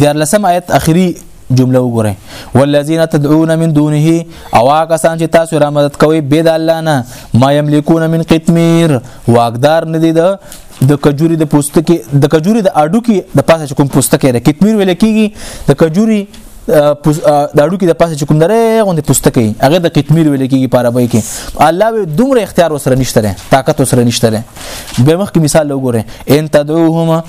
دیارلسم آیت اخري جمله وګورئ والذین تدعون من دونه او هغه سان چې تاسو را مدد کوي به د الله نه ما یملکون من قطمیر واقدار نه دي د د کجوري د پوستکي د کجوري د اډو کې د پاسه کوم پوستکي د قطمیر ویل کېږي د کجوري د اړو کې د پاسه کوم درې غوندې پوستکي هغه د قطمیر ویل کېږي په عربی کې الله به دومره اختیار وسره نشته طاقت وسره نشته به مخکې مثال وګوره ان تدعوهما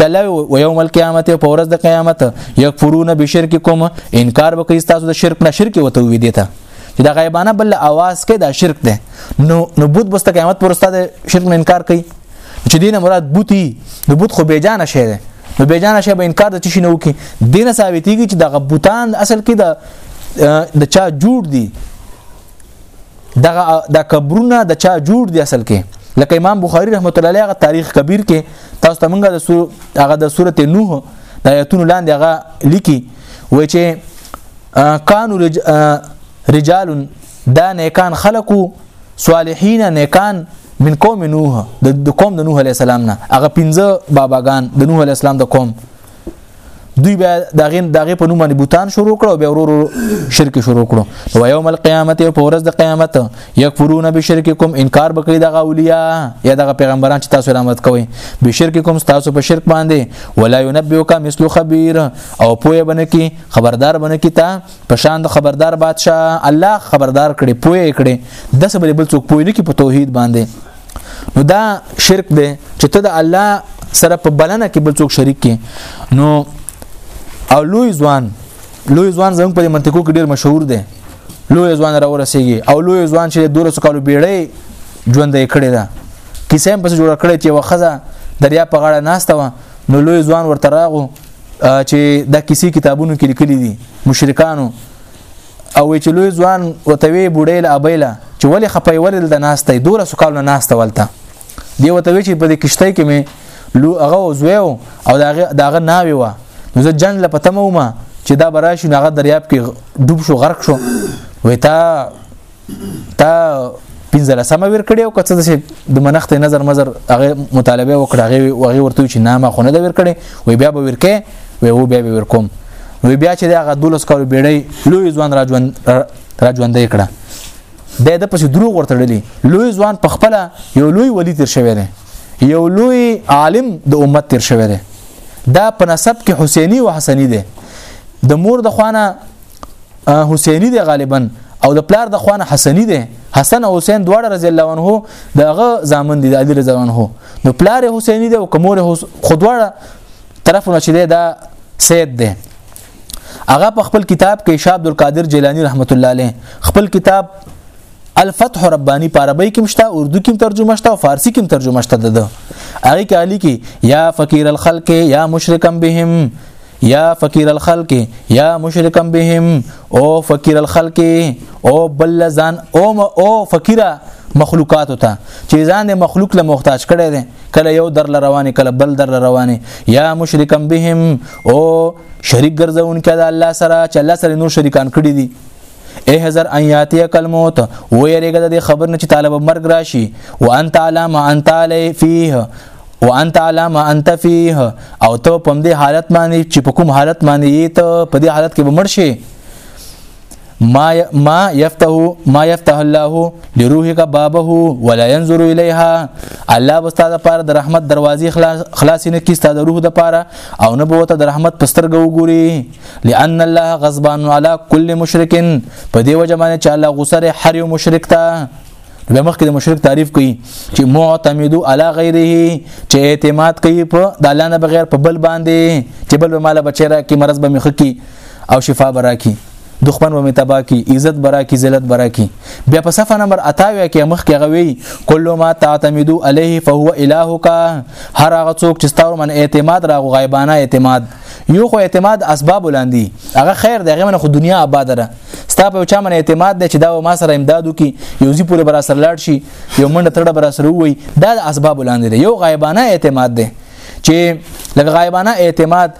چله و یوم القیامت او پورز د قیامت یکفرون بشرککم انکار وکړي تاسو د شرک نه شرک وته وی دیتا چې دا غیبانه بل اواز کې دا شرک ده نو نو بوت بس قیامت پر استاد شرک نه انکار کوي چې دینه مراد بوتي نو بوت خو بیجانه شی ده نو بیجانه شی به انکار د چی نه وکي دینه ثابتېږي چې د غبوتان اصل کې د د چا جوړ دي دغه د قبرونه د چا جوړ دي اصل کې لکه امام بخاری رحمت الله علیه تاریخ کبیر کې تاسو ته موږ د سور هغه د سورته نوح د آیتونو لاندې هغه لیکي وای چې کانو رج... رجال دا نیکان خلقو صالحین نیکان من قوم نوح د قوم د نوح علی السلام نه هغه پنځه باباګان د نوح علی السلام د قوم دوی بیا دغه دغه په نوم باندې بوتان شروع کړو بیا ورور شرک شروع کړو و یوم القیامت په ورځ د قیامت یکفرون بشرککم انکار بکړي دغه اولیاء یا دغه پیغمبران چې تاسو رحمت کوي بشرککم تاسو په شرک باندې ولا ينبئک مثل خبير او پوهه بنه کی خبردار بنه کی تا په شان د خبردار بادشاه الله خبردار کړي پوهه کړي د سبب بل څوک پوهه نه کی په توحید باندې نو دا شرک دی چې ته د الله سره په بلنه کې بل څوک شریک کې نو او لوی ځوان لوی ځوان زموږ په منطقو کې ډیر مشهور دی لوی ځوان را ورسیږي او لوی ځوان چې د 200 کالو بیړې ژوند یې کړی دا کیسه هم پس جوړ کړی چې وخزه دریا په غاړه ناشته و نو لوی ځوان ورته راغو چې دا کیسې کتابونو کې لیکلي دي مشرکانو او وی چې لوی ځوان وتوی بوډۍ له ابیله چې ولې خپې ولې د ناشته دوره سکال نه ناشته ولته دی وتوی چې په دې کشته کې مې لو هغه زوی او داغه داغه ناوی و نو زه جنگ لپاره تمه ومه چې دا براشي ناغه دریاب کې ډوب شو غرق شو وې تا تا پنځلسمه ور کړی او که څه چې د منخت نظر مزر هغه مطالبه وکړه هغه وغه ورته چې نامه خونه د ور کړی وی بیا به ور کې وی و بیا به ور کوم وی بیا چې هغه دولس کال بیړی لوی ځوان راجوند راجوند کړه به د پس دروغ ورته ډلی لوی ځوان په خپل یو لوی ولی تیر شوی دی یو لوی عالم د امت تیر شوی دی دا په نسب کې حسینی او حسنی دی د مور د خوانه حسینی دی غالبا او د پلار د خوانه حسنی دی حسن او حسین دواړه رضی الله عنه دغه زامن دي د علی رضی الله عنه نو پلار حسینی دی او کومور خودواړه طرفونه چې دی دا سید دی هغه په خپل کتاب کې شاه عبد القادر جیلانی رحمت الله علیه خپل کتاب الفتح ربانی په عربی کې مشته اردو کې ترجمه شته او فارسی کې ترجمه شته ده هغه کې علی کې یا فقیر الخلق یا مشرکم بهم یا فقیر الخلق یا مشرکم بهم او فقیر الخلق او بل ځان او او فقیره مخلوقات ته چې ځان د مخلوق له محتاج کړي دي کله یو در رواني کله بل در رواني یا مشرکم بهم او شریک ګرځون کړه الله سره چې الله سره نور شریکان کړي دي ای حضر ان یاتی کل موت و یریګه د خبر نه چې طالب مرګ راشي وانت علام انت علی فيه وانت علام انت فيه او ته په دې حالت باندې چې په کوم حالت باندې ته په دې حالت کې به مړ شي ما ما يفتح ما يفتح الله لروحك بابه ولا ينظر اليها الله واستاد پر د رحمت دروازې خلاص خلاص نه کی استاد روح د پاره او نه بوته د رحمت پسترګو ګوري لأن الله غضبان على كل مشرك په دی وجه باندې چې الله غصه لري هر یو مشرک ته به مخکې د مشرک تعریف کوي چې معتمد على غیره چې اعتماد کوي په د الله نه بغیر په بل باندې چې بل به مال بچره کې مرز به مخ کی او شفا برا کی دښمن و متبا کی عزت برا کی ذلت برا کی بیا په صفه نمبر 28 کې مخ کې غوي کله ما تعتمدو عليه فهو الهک هر هغه څوک چې ستاسو من اعتماد راغو غیبانه اعتماد یو خو اعتماد اسباب ولاندي هغه خیر دی هغه خو دنیا آباد ده ستا په چا من اعتماد دی چې دا ما سره امداد وکي یو زی پورې برا سره لاړ شي یو منډه تړه برا سره وي دا د اسباب ولاندې دی یو غایبانه اعتماد دی چې لکه غایبانه اعتماد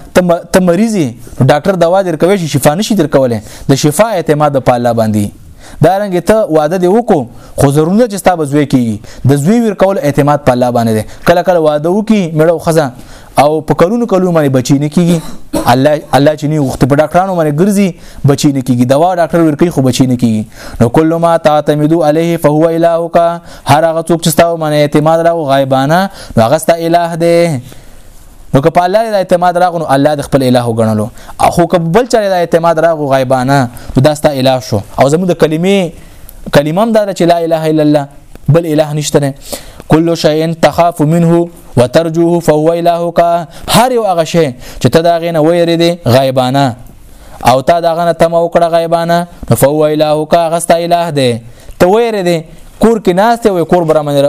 ته مریضي ډاکټر دوا درکوي شي شفا نشي درکولې د شفا اعتماد په الله باندې دا رنګ ته واده دی وکړو خو ضروري چې ستا بزوي کی د زوی ور کول اعتماد په الله باندې کله کله واده وکي مړو خزه او په کلونو کلونو باندې بچی نه کیږي الله الله چې نه وخت په ډاکټرانو باندې ګرځي بچی نه کیږي دوا ډاکټر ورکی خو بچی نه کیږي نو کله ما تعتمدو علیه فهو الهک هر هغه څوک چې تاسو باندې اعتماد راو غایبانه نو هغه ست الہ دی نو که په الله د اعتماد راغنو الله د خپل الہ وګڼلو خو که بل چا د اعتماد راغو غایبانه نو دا ستا الہ شو او زموږ د کلمې کلمه هم دا چې لا اله الا الله بل اله نشته کل شيء تخاف منه وترجوه فهو الهک هر یو هغه شی چې ته دا غینه ویری دی غایبانه او تا دا غنه تم او کړه غایبانه فهو الهک غستا اله دی ته ویری دی کور کې ناشته وي کور برمن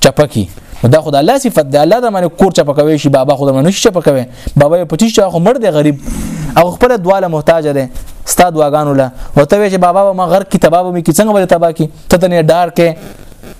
چپکی دا خدای الله صفت دی الله د من کور چپکوي شي بابا خدای من شي چپکوي بابا په تیش خو مړ دی غریب او خپل دواله محتاج دی ستاد واغانو له وته چې بابا ما غر کې تباب می کې څنګه ولې تبا کې ته ته ډار کې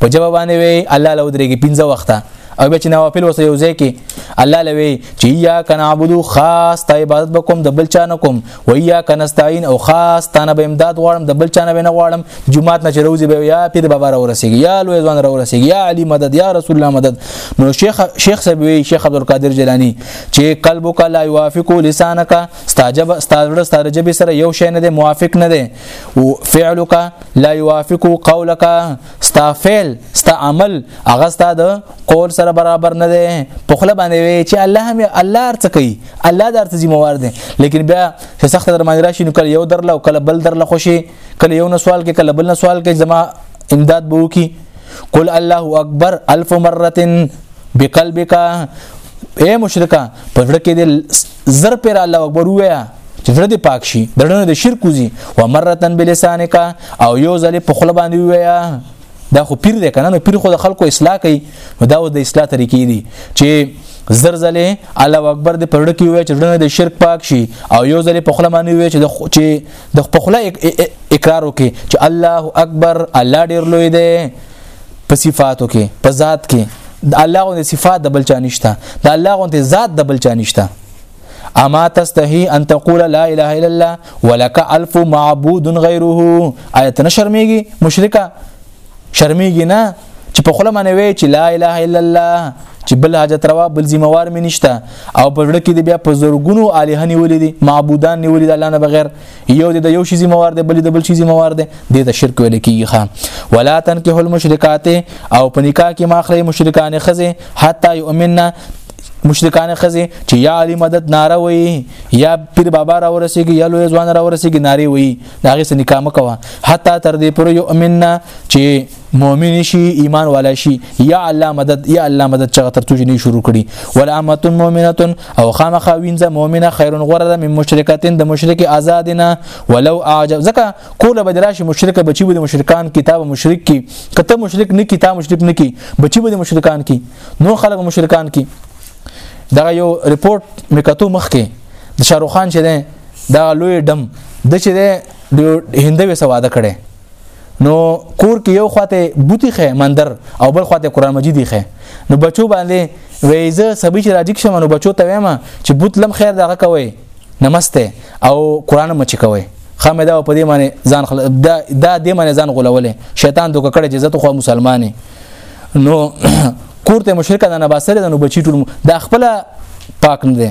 په جواب باندې وی الله له درېږي پنځه وخته او به چې نوافل وسه یو ځای کې الله لوي چې یا کنا عبدو خاص ته عبادت وکم د بل چا نه کوم و یا کنا استعين او خاص ته نه به امداد غواړم د بل چا نه نه غواړم جمعات نه چروزي به یا پیر بابا را ورسیږي یا لوی ځوان را ورسیږي یا علي مدد یا رسول الله مدد نو شیخ شیخ سبوي شیخ عبد القادر جیلانی چې قلبک لا يوافق لسانک استاجب استاجب سره یو شی نه دی موافق نه دی او فعلک لا يوافق قولک ستا فعل ستا عمل هغه ستا د قول سره برابر نه دی په خله باندې وی چې الله هم الله ارڅ کوي الله درته ذمہوار دی لیکن بیا چې سخت در باندې راشي نو کله یو درله او کله بل درله خوشي کله یو نه سوال کې کله بل نه سوال کې زما امداد بو کی قل الله اکبر الف مره بقلبک اے مشرکا په ځړه کې دې زر پر الله اکبر وایا چې زړه دې پاک شي دړنه د شرک وزي و مرتن بلسانک او یو ځل په خله باندې وایا دا خو پیر دی کنه نو پیر خو د خلکو اصلاح کوي نو دا د اصلاح طریقې دي چې زر ځلې الله اکبر د پرړه کې وای چې ډنه د شرک پاک شي او یو ځلې په خله باندې وای چې د چې د خپل اقرار وکي چې الله اکبر الله ډیر لوی دی په صفاتو کې په ذات کې د الله غو صفات د بل چا نشته د الله غو ذات د بل چا نشته اما تستحي ان تقول لا اله الا الله ولك الف معبود غيره آیت نشرمېږي مشرکه شرمېږي نه چې په خله باندې وی چې لا اله الا الله چې بل حاجت روا بل ذمہوار مې نشته او په وړ کې د بیا په زورګونو الہ نیولې دي معبودان نیولې دي الله نه بغیر یو د یو شی ذمہ وار دی بل د بل شی ذمہ وار دی د ته شرک ویل کیږي ښا ولا تنکه المشرکات او په نکاح کې ماخره مشرکان خزه حتا یؤمننا مشرکان خزه چې یا علی مدد ناره وي یا پیر بابا را ورسیږي یا لوی ځوان را ورسیږي ناری وي دا غي سن نکاح مکوا حتا تر دې پر یؤمننا چې مؤمن شي ایمان والا شي یا الله مدد یا الله مدد چې تر توجه نه شروع کړي ولا امه مؤمنه او خامخا وینځه مؤمنه خیر غره ده من مشرکتین د مشرک آزاد نه ولو اعجب زکه کوله بدراشي مشرک بچي به مشرکان کتاب مشرک کی کته مشرک نه کتاب مشرک نه کی بچي به مشرکان کی نو خلک مشرکان کی دا یو ریپورت میکاتو مخ کې د شاروخ خان چې ده دا لوی دم د چې ده د هندوی سواده کړي نو کور کې یو خواته بوتي خې مندر او بل خواته قران مجید خې نو بچو باندې وېزه سبي چې راځي شم نو بچو ته وایم چې بوت لم خیر دغه کوي نمسته او قران مچ کوي خامه دا په دې معنی ځان خل... دا دا دې معنی ځان غولولې شیطان دوک کړه چې زته خو مسلمانې نو کورته مشرک نه باسره نو بچی ټول دا خپل پاک نه دي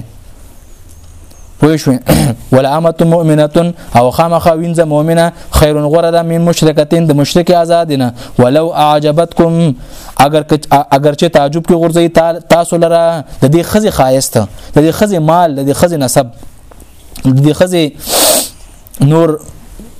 پوه شو ولا امه مؤمنه او خامخه وینځه مؤمنه خیر غره ده من مشرکتین د مشرک آزادینه ولو اعجبتکم اگر اگر چې تعجب کې غورځي تاسو لره د دې خزي خایسته د دې خزي مال د دې خزي نسب د دې خزي نور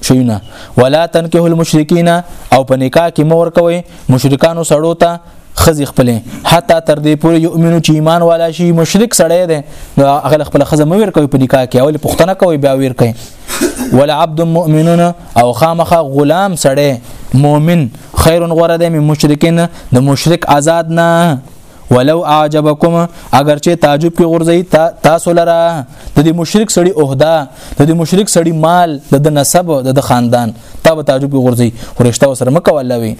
شیونه ولا تنکه المشرکین او په نکاح کې مور کوي مشرکانو سړو ته خزي خپل حتی تر دې پورې یؤمنو چې ایمان والا شي مشرک سړی دی نو هغه خپل خزه مور کوي په نکاح کې اول پښتنه کوي بیا ور کوي ولا عبد مؤمنون او خامخه غلام سړی مؤمن خیر غره دی مشرکین د مشرک آزاد نه ولو اعجبکم اگر چې تعجب کې غورځي تا تاسو لره د دې مشرک سړي عہده د دې مشرک سړي مال د د نسب د د خاندان تا به تعجب کې غورځي خورشته وسره مکه ولا وي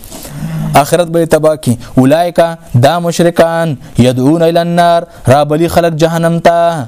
اخرت به تبا کی اولایکا دا مشرکان یدعون الی النار را بلی خلق جهنم ته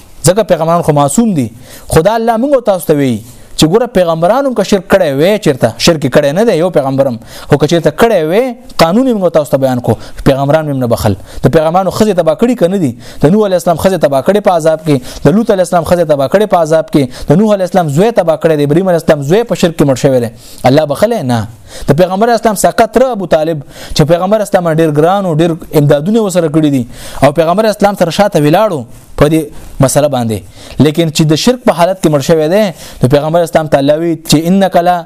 ځکه پیغمبران خو معصوم دي خدا الله موږ تاسو ته وی چې ګوره پیغمبرانو که شرک کړي وي چیرته شرک کړي نه دی یو پیغمبرم خو که چیرته کړي وي قانون موږ تاسو ته بیان کو پیغمبران موږ نه بخل د پیغمبرانو خزه تبا کړی کنه دي د نوح علی السلام خزه تبا کړی په عذاب کې د لوط علی السلام خزه تبا کړی په عذاب کې د نوح علی السلام زوی تبا کړی د ابراهیم علی السلام زوی په شرک کې مړ شوی دی الله بخله نه د پیغمبر اسلام سکه تر ابو طالب چې پیغمبر اسلام ډیر ګران او ډیر امدادونه وسره کړی دي او پیغمبر اسلام تر شاته ولاړو په دې مسله باندې لیکن چې د شرک په حالت کې مړ شوی دی نو پیغمبر اسلام تعالی وی چې انک لا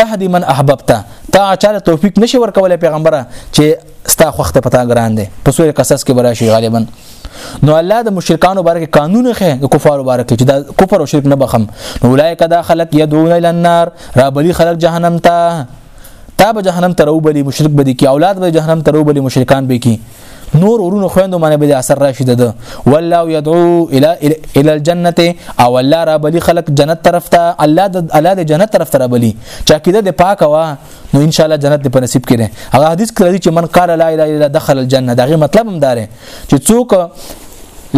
تهدی من احببت تا چاله توفیق نشي ورکولای پیغمبره چې ستا خوخته پتا ګران دی په سورې قصص کې براشي غالبا نو الله د مشرکانو باره کې قانون خې د کفارو باره کې چې دا کفر او شرک نه بخم نو اولایک دا خلق یدعون الی النار را بلی خلق جهنم ته تا به جهنم ته روبلی مشرک به دي کې اولاد به جهنم ته روبلی مشرکان به کې نور ورونو خويندو باندې به اثر راشي ده والله يدعو الى الى الجنه او الله را بلی خلق جنت طرف ته الله د الله د جنت طرف ته را بلی چا کیده د پاک وا نو ان شاء الله جنت په نصیب کړي هغه حدیث کړی چې من قال لا اله الا دخل الجنه دا غي مطلب هم داره چې څوک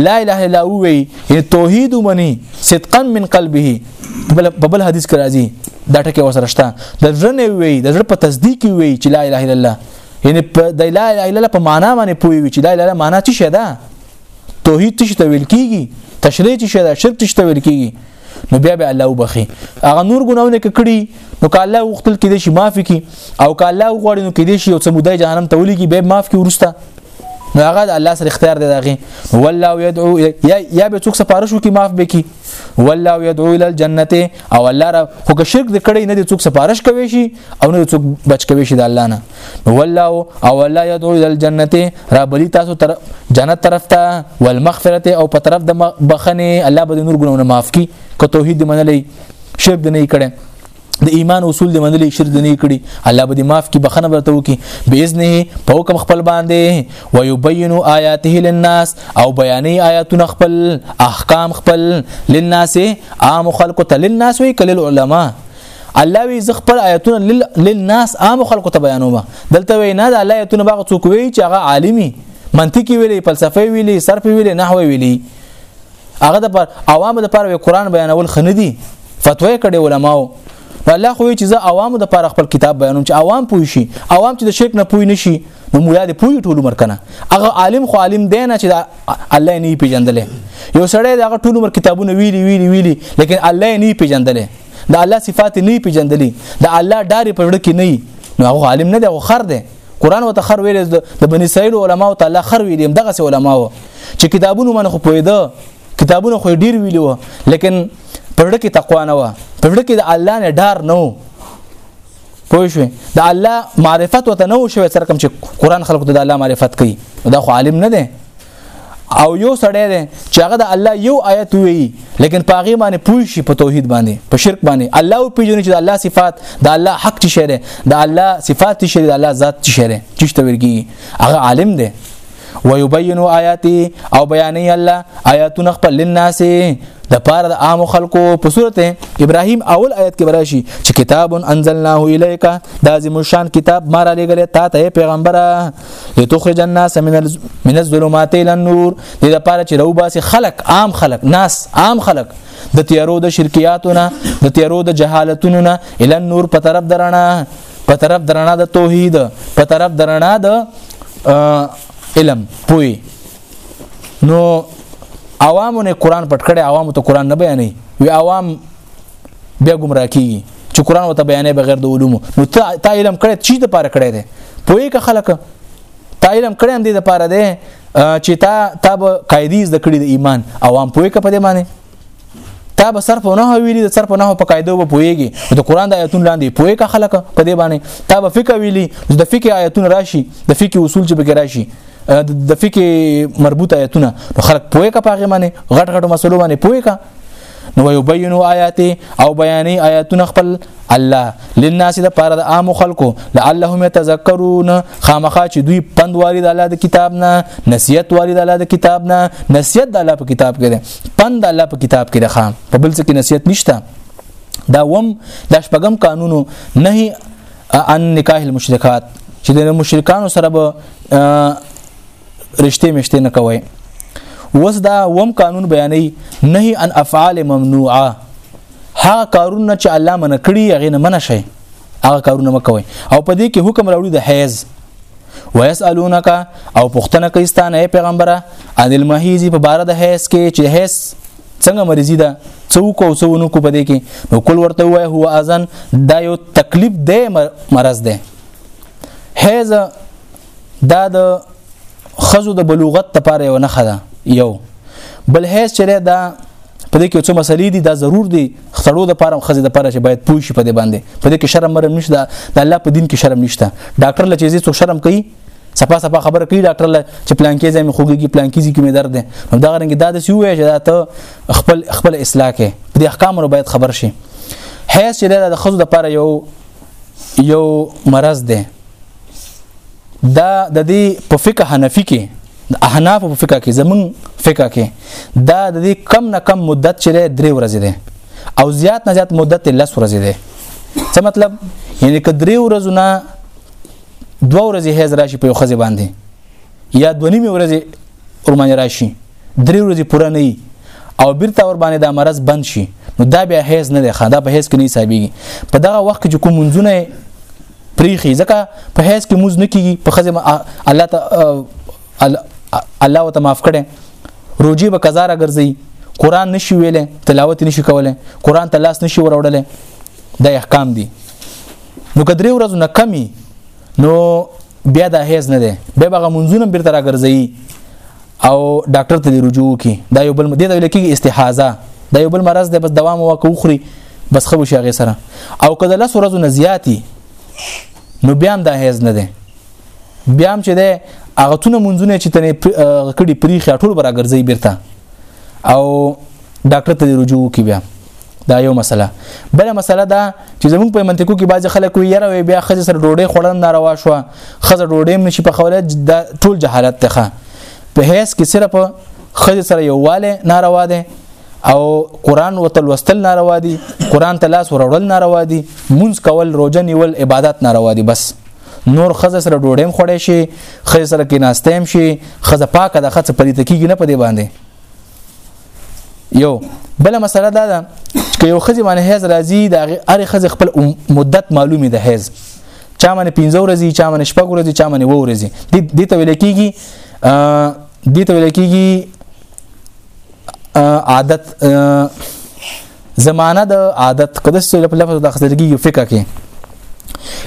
لا اله الا هو وی یعنی توحید ومني صدقا من قلبه په بل حدیث کې راځي دا ټکی وسره شته د ځړ نه وی د ځړ په تصدیق وی چې لا اله الا الله یعنی په د لا اله الا الله په معنا باندې پوي وی چې لا اله الا معنا څه شي ده توحید څه ته ویل کیږي تشریح څه شي ده شرک څه ته ویل کیږي نو بیا به الله وبخي هغه نور ګناونه کړي نو که الله وختل کې دې شي معافي کی او که الله وغوړي نو کې دې شي او څه مودای جهنم ته ولي کی به معاف کی ورسته نو هغه د الله سره اختیار دی داغه والله يدعو یا یا به څوک سفارش وکي معاف به کی والله يدعو الى الجنه او الله را خو که شرک د کړي نه دي څوک سفارش کوي شي او نه څوک بچ کوي شي د الله نه نو والله او الله يدعو الى الجنه را بلی تاسو تر جنت طرف ته والمغفرته او په طرف د بخنه الله به نور ګناونه معاف کی که توحید منلې شرک نه کړي د ایمان اصول د منلې شر د نه کړي الله به دې معاف کی بخنه ورته وکي باذنه په حکم خپل باندې ويبين آیاته للناس او بیانې آیاتونه خپل احکام خپل للناس عام خلق ته للناس وی کل العلماء الله وی ز خپل آیتونه للناس عام خلکو ته بیانوم دلته وی نه د الله آیتونه باغ څوک وی چې هغه عالمي منطقي ویلي فلسفي ویلي صرف ویلي نحو ویلي هغه د پر عوام د پر قرآن بیانول خنه دي فتوا کړي علماو الله خو چې زه عوام د پر خپل کتاب بیانوم چې عوام پوي شي عوام چې د شرک نه پوي نشي نو مولا دې پوي ټول عمر کنه هغه عالم خو عالم دی نه چې الله نه پیژندل یو سړی دغه ټول عمر کتابونه ویلي ویلي ویلي لیکن الله نه پیژندل د الله صفات نه پیژندلې د الله ډارې په وړ کې نه نو هغه عالم نه دی او خر دی قران وته خر ویل د بنی اسرائیل علما او تعالی خر ویل دغه سه علما و چې کتابونه من خو پویده کتابونه خو ډیر ویلی و لیکن پرړه کې تقوا نه و پرړه کې د الله نه ډار نه و پوه شو د الله معرفت وته نه و شوی سره کوم چې قران خلکو ته د الله معرفت کوي دا خو عالم نه دی او یو سړی دی چې هغه د الله یو آیت وی لیکن په هغه باندې پوه شي په توحید باندې په شرک باندې الله او پیژنې چې د الله صفات د الله حق چې شری د الله صفات چې شری د الله ذات چې شری چې تورګي هغه عالم دی ويبين آیاته او بیانې الله آیاتونه خپل للناس د پاره د عام خلکو په صورت ابراهيم اول آیت کې براشي چې کتاب انزلناه الیک دا زموږ شان کتاب مارا لګل تا ته پیغمبره لتخرج الناس من من الظلمات الى النور دې لپاره چې راو باسي خلق عام خلق ناس عام خلق د تیارو د شرکیاتونه د تیارو د جهالتونو نه الى النور په طرف درنا په طرف درنا د توحید په طرف درنا د علم پوي نو عوامو نه قران پټ کړي عوامو ته قران نه بیانې وی عوام بیا گمراه کیږي چې قران وته بیانې بغیر د علومو نو تا علم کړی چې د پاره کړی دی پوهې که خلک تا علم کړی هم دې د پاره دی چې تا تا به قاعده زده کړې د ایمان عوام پوهې که په دې معنی تا به صرف نه ویلي د صرف نه په قاعده و پويږي د قران د آیتون لاندې پوي کا خلک په دې باندې تا به فقہ ویلي د فقہ آیتون راشي د فقہ اصول چې به راشي د فقہ مربوط آیتونه نو خلک پوي کا پاغه باندې غټ غټ مسلو باندې پوي کا نو یبینو آیات او بیانې آیاتونه خپل الله للناس د پاره د عام خلکو لعلهم يتذكرون خامخا چې دوی پند والي د الله د کتاب نه نصيحت والي د الله د کتاب نه نصيحت د الله په کتاب کې پند الله په کتاب کې راخه په بل څه کې نصیحت نشته دا وم د شپږم قانونو نه ان نکاح المشرکات چې د مشرکانو سره به رشته مشته نه کوي وس دا وم قانون بیانې نه ان افعال ممنوعه ها کارونه چې الله منکړي هغه نه منشي هغه کارونه مکوي او په دې کې حکم راوړي د حیز ويسالونک او پښتنه کوي ستانه پیغمبره ان المحیز په بار د هیس کې چې هیس څنګه مریضی ده څوک او څونو کو پدې کې نو کول ورته وای هو اذن دا یو تکلیف دی مرض دی هیز دا د خزو د بلوغت لپاره یو نه خده یو بل هیڅ چره دا په دې کې څه مسلې دي دا ضرور دي خړو د پاره خزې د پاره چې باید پوه شي په دې باندې په دې کې شرم مرم نشته د الله په دین کې شرم نشته ډاکټر له چیزې څو شرم کوي صفه صفه خبر کوي ډاکټر له چې پلان کې زمي خوږي پلان کې زمي درد ده نو دا غرنګ دا د سی وې چې دا ته خپل خپل اصلاح کې په دې احکامو باید خبر شي هیڅ چې د خزو د پاره یو یو مرض ده دا د دې په فقه حنفي کې د احناف په فقہ کې زمون فقہ کې دا د دې کم نه کم مدت چې درې ورځې ده او زیات نه زیات مدت لس ورځې ده څه مطلب یعنی که درې ورځې نه دوه ورځې هیز راشي په یو خزه باندې یا دوه نیمه ورځې ورمان راشي درې ورځې پوره نه او بیرته ور باندې دا مرض بند شي نو دا بیا هیڅ نه دی خدا په هیڅ کې نه حسابيږي په دغه وخت کې کوم منځونه پریخي ځکه په هیڅ کې موز نه کیږي په خزم الله ته الله وت معاف کړي روجي به قزاره ګرځي قران نشي ویلې تلاوت نشي کولای قران ته لاس نشي وروړلې د احکام دي نو کدرې ورځې نه کمی نو بیا د هیڅ نه ده به بغه منځونه بیرته راګرځي او ډاکټر ته دی رجوع کی دا یو بل دی د لکه استحاضه دا یو بل مرز دی بس دوام وکړو خوري بس خو شي هغه سره او کله لس ورځې نه زیاتی نو بیا هم دا هیز نه دی بیا هم چې دی هغه تونه منځونه چې تنه کړي پری خاطر برا ګرځي بیرته او ډاکټر ته رجوع کی بیا دا یو مسله بل مسله دا چې زمونږ په منطقو کې بعضی خلک وي یره بیا خځه سره ډوډۍ خوړل ناروا شو خځه ډوډۍ هم نشي پخوله دا ټول جهالت ته په هیڅ کې صرف خځه سره یوواله ناروا ده او قران وتل وستل ناروا دي قران ته لاس وروړل ناروا دي مونږ کول روزه نیول عبادت ناروا دي بس نور خزه سره ډوډیم خوړې شي خزه سره کې ناستیم شي خزه پاکه د خزه پلیت کیږي نه پدې باندې یو بل مسله دا ده چې یو خزي باندې حیز راځي د هر خزي خپل مدت معلومي د حیز چا باندې 15 ورځې چا باندې شپږ ورځې چا باندې و ورځې دې ته ویل کېږي دې ته ویل کېږي عادت زمانہ د عادت کده څه په لفظ د اخذ کېږي فقہ کې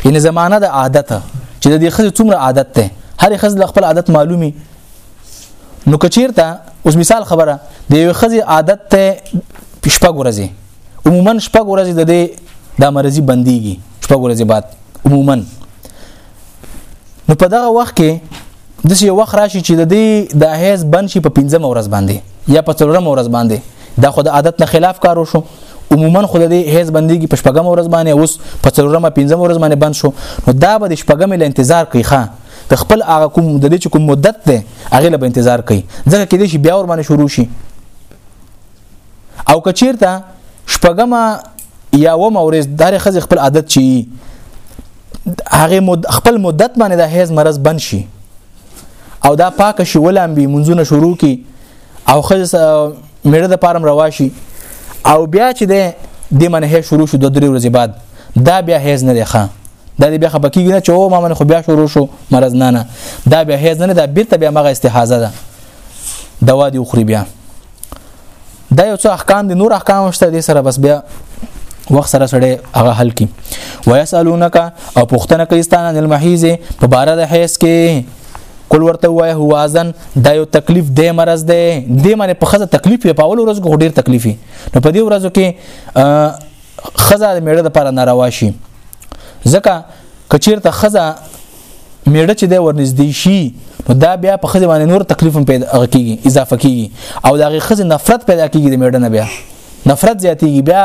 ان زمانہ د عادت چې د دې خزي څومره عادت ده هر خزي خپل عادت معلومي نو کچیرته اوس مثال خبره د یو خزي عادت ته شپږ ورځې عموما شپږ ورځې د دې د مرزي بنديږي شپږ ورځې بعد عموما نو په دغه وخت کې د سی وخت راشي چې د دې د هیز بند شي په 15 ورځ باندې یا په 14 ورځ باندې دا خو د عادت نه خلاف کار وشو عموما خو د هیز بنديږي په شپږم ورځ باندې اوس په څلورمه پنځم ورځ باندې بند شو نو دا به د شپږم له انتظار کوي ښا د خپل هغه کوم د دې چې کوم مدت ده هغه له انتظار کوي ځکه کې دې شي بیا ور باندې شروع شي او کچیرته شپګما یا و مورز دار خزي خپل عادت چی هغه مد خپل مدت باندې د هیز مرز بن شي او دا پاک شي ولامبي منځونه شروع کی او خزه میړه د پارم رواشي او بیا چې ده د منه شروع شو د درې ورځې بعد دا بیا هیڅ نه دی ښه دا بیا خپکیږي نه چې او ما من خو بیا شروع شو مرز نه نه دا بیا هیڅ نه دا بیرته بیا مغه استحاضه ده دوا دی خوري بیا دا یو څه احکام دي نور احکام شته دي سره بس بیا وخت سره سره هغه حل کی ويسالونک او پښتنه کوي ستانه د المحیز په بار د حیث کې قل ورته وای هو ازن دا یو تکلیف دی مرز دی دی باندې په خزه تکلیف په اول ورځ کې ډیر تکلیفي نو په دې ورځو کې خزه د میړه لپاره ناروا شي ځکه کچیرته خزه میړه چې دی ورنږدې شي نو دا بیا په خزه باندې نور تکلیف پیدا کیږي اضافه کیږي او دا غي خزه نفرت پیدا کیږي د میړه نه بیا نفرت زیاتیږي بیا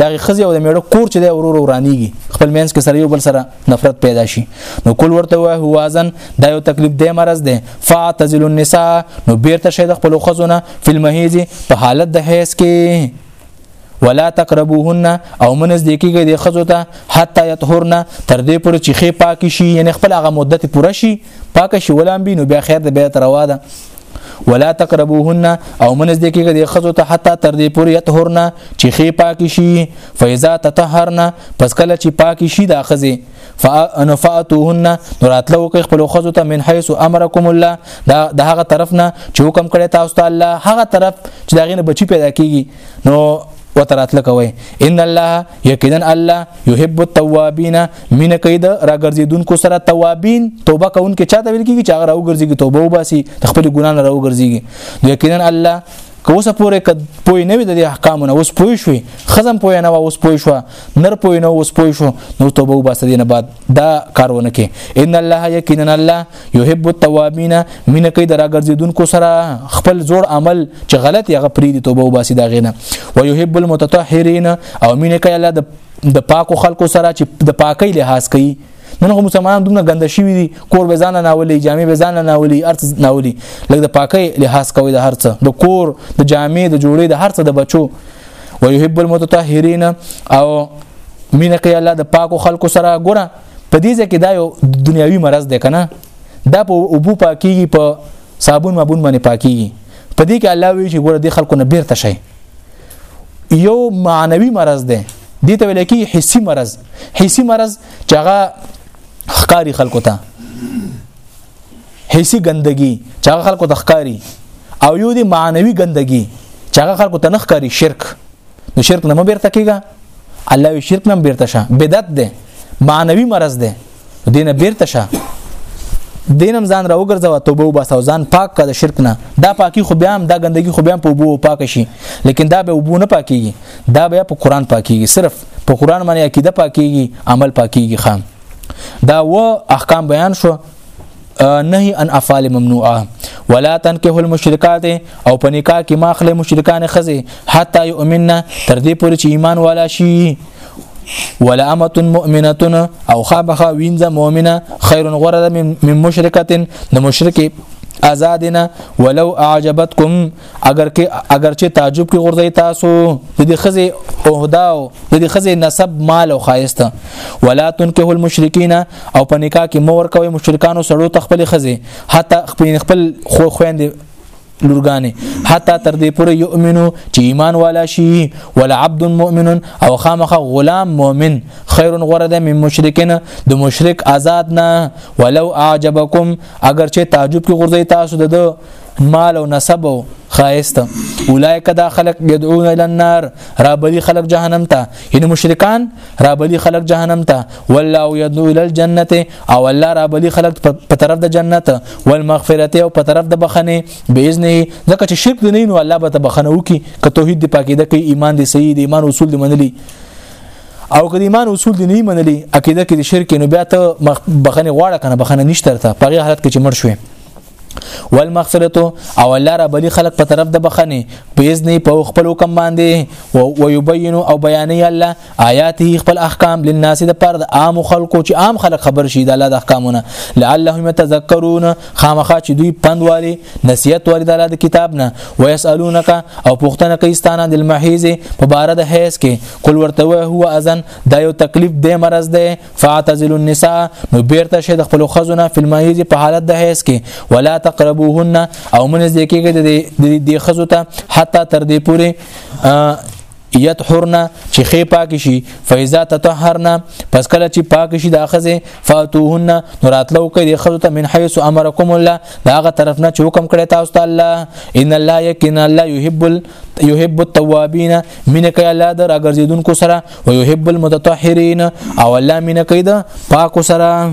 د خزي او د میړه کور چې د ورور ورانیږي خپل مینس کې سره یو بل سره نفرت پیدا شي نو کول ورته وای هو ازن دا یو تکلیف دی مرز دی فاعتزل النساء نو بیرته شه د خپل خزونه فل مهیز په حالت د حیز کې ولا تقربوهن او منز د کیږي د خزو ته حتی یطهرن تر دې پورې چې خې پاک شي یعنی خپل هغه مدت پوره شي پاک شي ولام بي نو بیا خیر د بیا تروا ده ولا تقربوهن او منځ دې کې د خزو ته حتی تر دې پورې یطهرنا چې خې پاک شي فیزا تطهرنا پس کله چې پاک شي دا خزه فانفاتوهن راتلو کې خپل خزو ته من حيث امركم الله دا د هغه طرف نه چې حکم کړی تاسو ته الله هغه طرف چې دا غینه بچی پیدا کیږي نو وتراتل کوي ان الله یقینا الله يحب التوابین من کید راګرځیدونکو سره توابین توبه کوونکې چاته ویل کیږي چې هغه راوګرځيږي توبه وباسي خپل ګناه نه راوګرځيږي یقینا الله که اوسه پورې ک پوی نه وي د احکامونه اوس پوی شوي خزم پوی نه اوس پوی شو نر پوی نه اوس پوی شو نو توبه وباسه دینه بعد دا کارونه کې ان الله یقینا الله یحب التوابین مینه کوي دراګرځیدونکو سره خپل جوړ عمل چې غلط یا غپری دي توبه وباسي دا غینه او یحب المتطهرین او مینه کوي الله د پاکو خلکو سره چې د پاکۍ لحاظ کوي نن خو مسلمانان دومره ګنده شوي دي کور به ځان نه ولي جامع به ځان نه ولي ارت نه ولي لکه د پاکۍ لحاظ کوي د هرڅ د کور د جامع د جوړې د هرڅ د بچو ويحب المتطهرين او مینه کوي الله د پاکو خلکو سره ګوره په دې ځکه دا یو دنیوي مرض دی کنه دا په ابو پاکيږي په صابون مابون باندې پاکيږي په دې کې الله وی چې ګوره د خلکو نه بیرته شي یو معنوي مرض دی دې ته ویل کې حسي مرض حسي مرض چې هغه خکاری خلکو ته حسي ګندګي چې هغه خلکو ته خکاری او یو دی معنوي ګندګي چې هغه خلکو ته نه خکاری شرک نو شرک نه مبرته کیږي الله شرک نه بیرته شه بدعت ده معنوي مرض دی دینه بیرته شه دینم ځان را وګرځوه توبه وباسه او ځان پاک کړه د شرک نه دا پاکي خو بیا هم دا ګندګي خو بیا په وبو پاک شي لیکن دا به وبو نه پاکيږي دا بیا په قران پاکيږي صرف په قران باندې عقیده پاکيږي عمل پاکيږي خام دا و احکام بیان شو نهي عن افعال ممنوعه ولا تنكه المشركات او په نکاح کې ماخله مشرکان خزه حتا يؤمننا تر دې پورې چې ایمان والا شي ولا امه مؤمنه او خابخه وینځه مؤمنه خير غره من مشرکه د مشرکه آزادنا ولو اعجبتكم اگر کې اگر چې تعجب کې غورځي تاسو د دې خزه عہده او د دې خزه نسب مال او خایسته ولا تنکه المشرکین او په نکاح کې مور کوي مشرکانو سړو تخپل خزه حتی خپل خپل خو خويند لورګانې حتی تر دې پورې یؤمنو چې ایمان والا شي ولا عبد مؤمن او خامخه غلام مؤمن خیر غره ده من مشرکین د مشرک آزاد نه ولو اعجبکم اگر چې تعجب کې غورځي تاسو د مال او نسب او خایست اولایک دا خلق یدعون الی النار رابلی خلق جهنم ته ان مشرکان رابلی خلق جهنم ته والله یدعو الی الجنه او الله رابلی خلق په طرف د جنت والمغفرته او په طرف د بخنه باذنه ځکه چې شرک نه نو الله به ته بخنه وکي که توحید دی پاکیده کې ایمان دی صحیح دی ایمان اصول دی منلی او که ایمان اصول دی نه منلی عقیده کې شرک نو بیا ته بخنه غواړه کنه بخنه نشته ته په هغه حالت کې چې مر شوې والمغفرت او الله را بلی خلق په طرف د بخنه باذن په خپل حکم باندې او یبین او بیان الله آیاته خپل احکام للناس د پر د عام خلکو چې عام خلک خبر شي د الله د احکامونه لعلهم يتذكرون خامخا چې دوی پند والی نصیحت والی د الله د کتاب نه ويسالونک او پوښتنه کوي ستانه د محیز په بار د حیز کې کول ورته هو اذن دا یو تکلیف دی مرز دی فاعتزل النساء نو بیرته شه د خپل خزونه فلمایزي په حالت د هیڅ کې ولا تقربوهن او منځ دې کېږي د خزو ته حتی تر دې پوري یطهرنا چې خې پاک شي فیزا تطهرنا پس کله چې پاک شي د اخزه فاتوهن نو راتلو کې د خزو ته من حيث امركم الله داغه طرف نه چې حکم کړی تاسو ته الله ان الله یقینا الله يحب يحب التوابين مين کوي الله در اگرزيدونکو سره او يحب المتطهرين او الله مين کوي د پاکو سره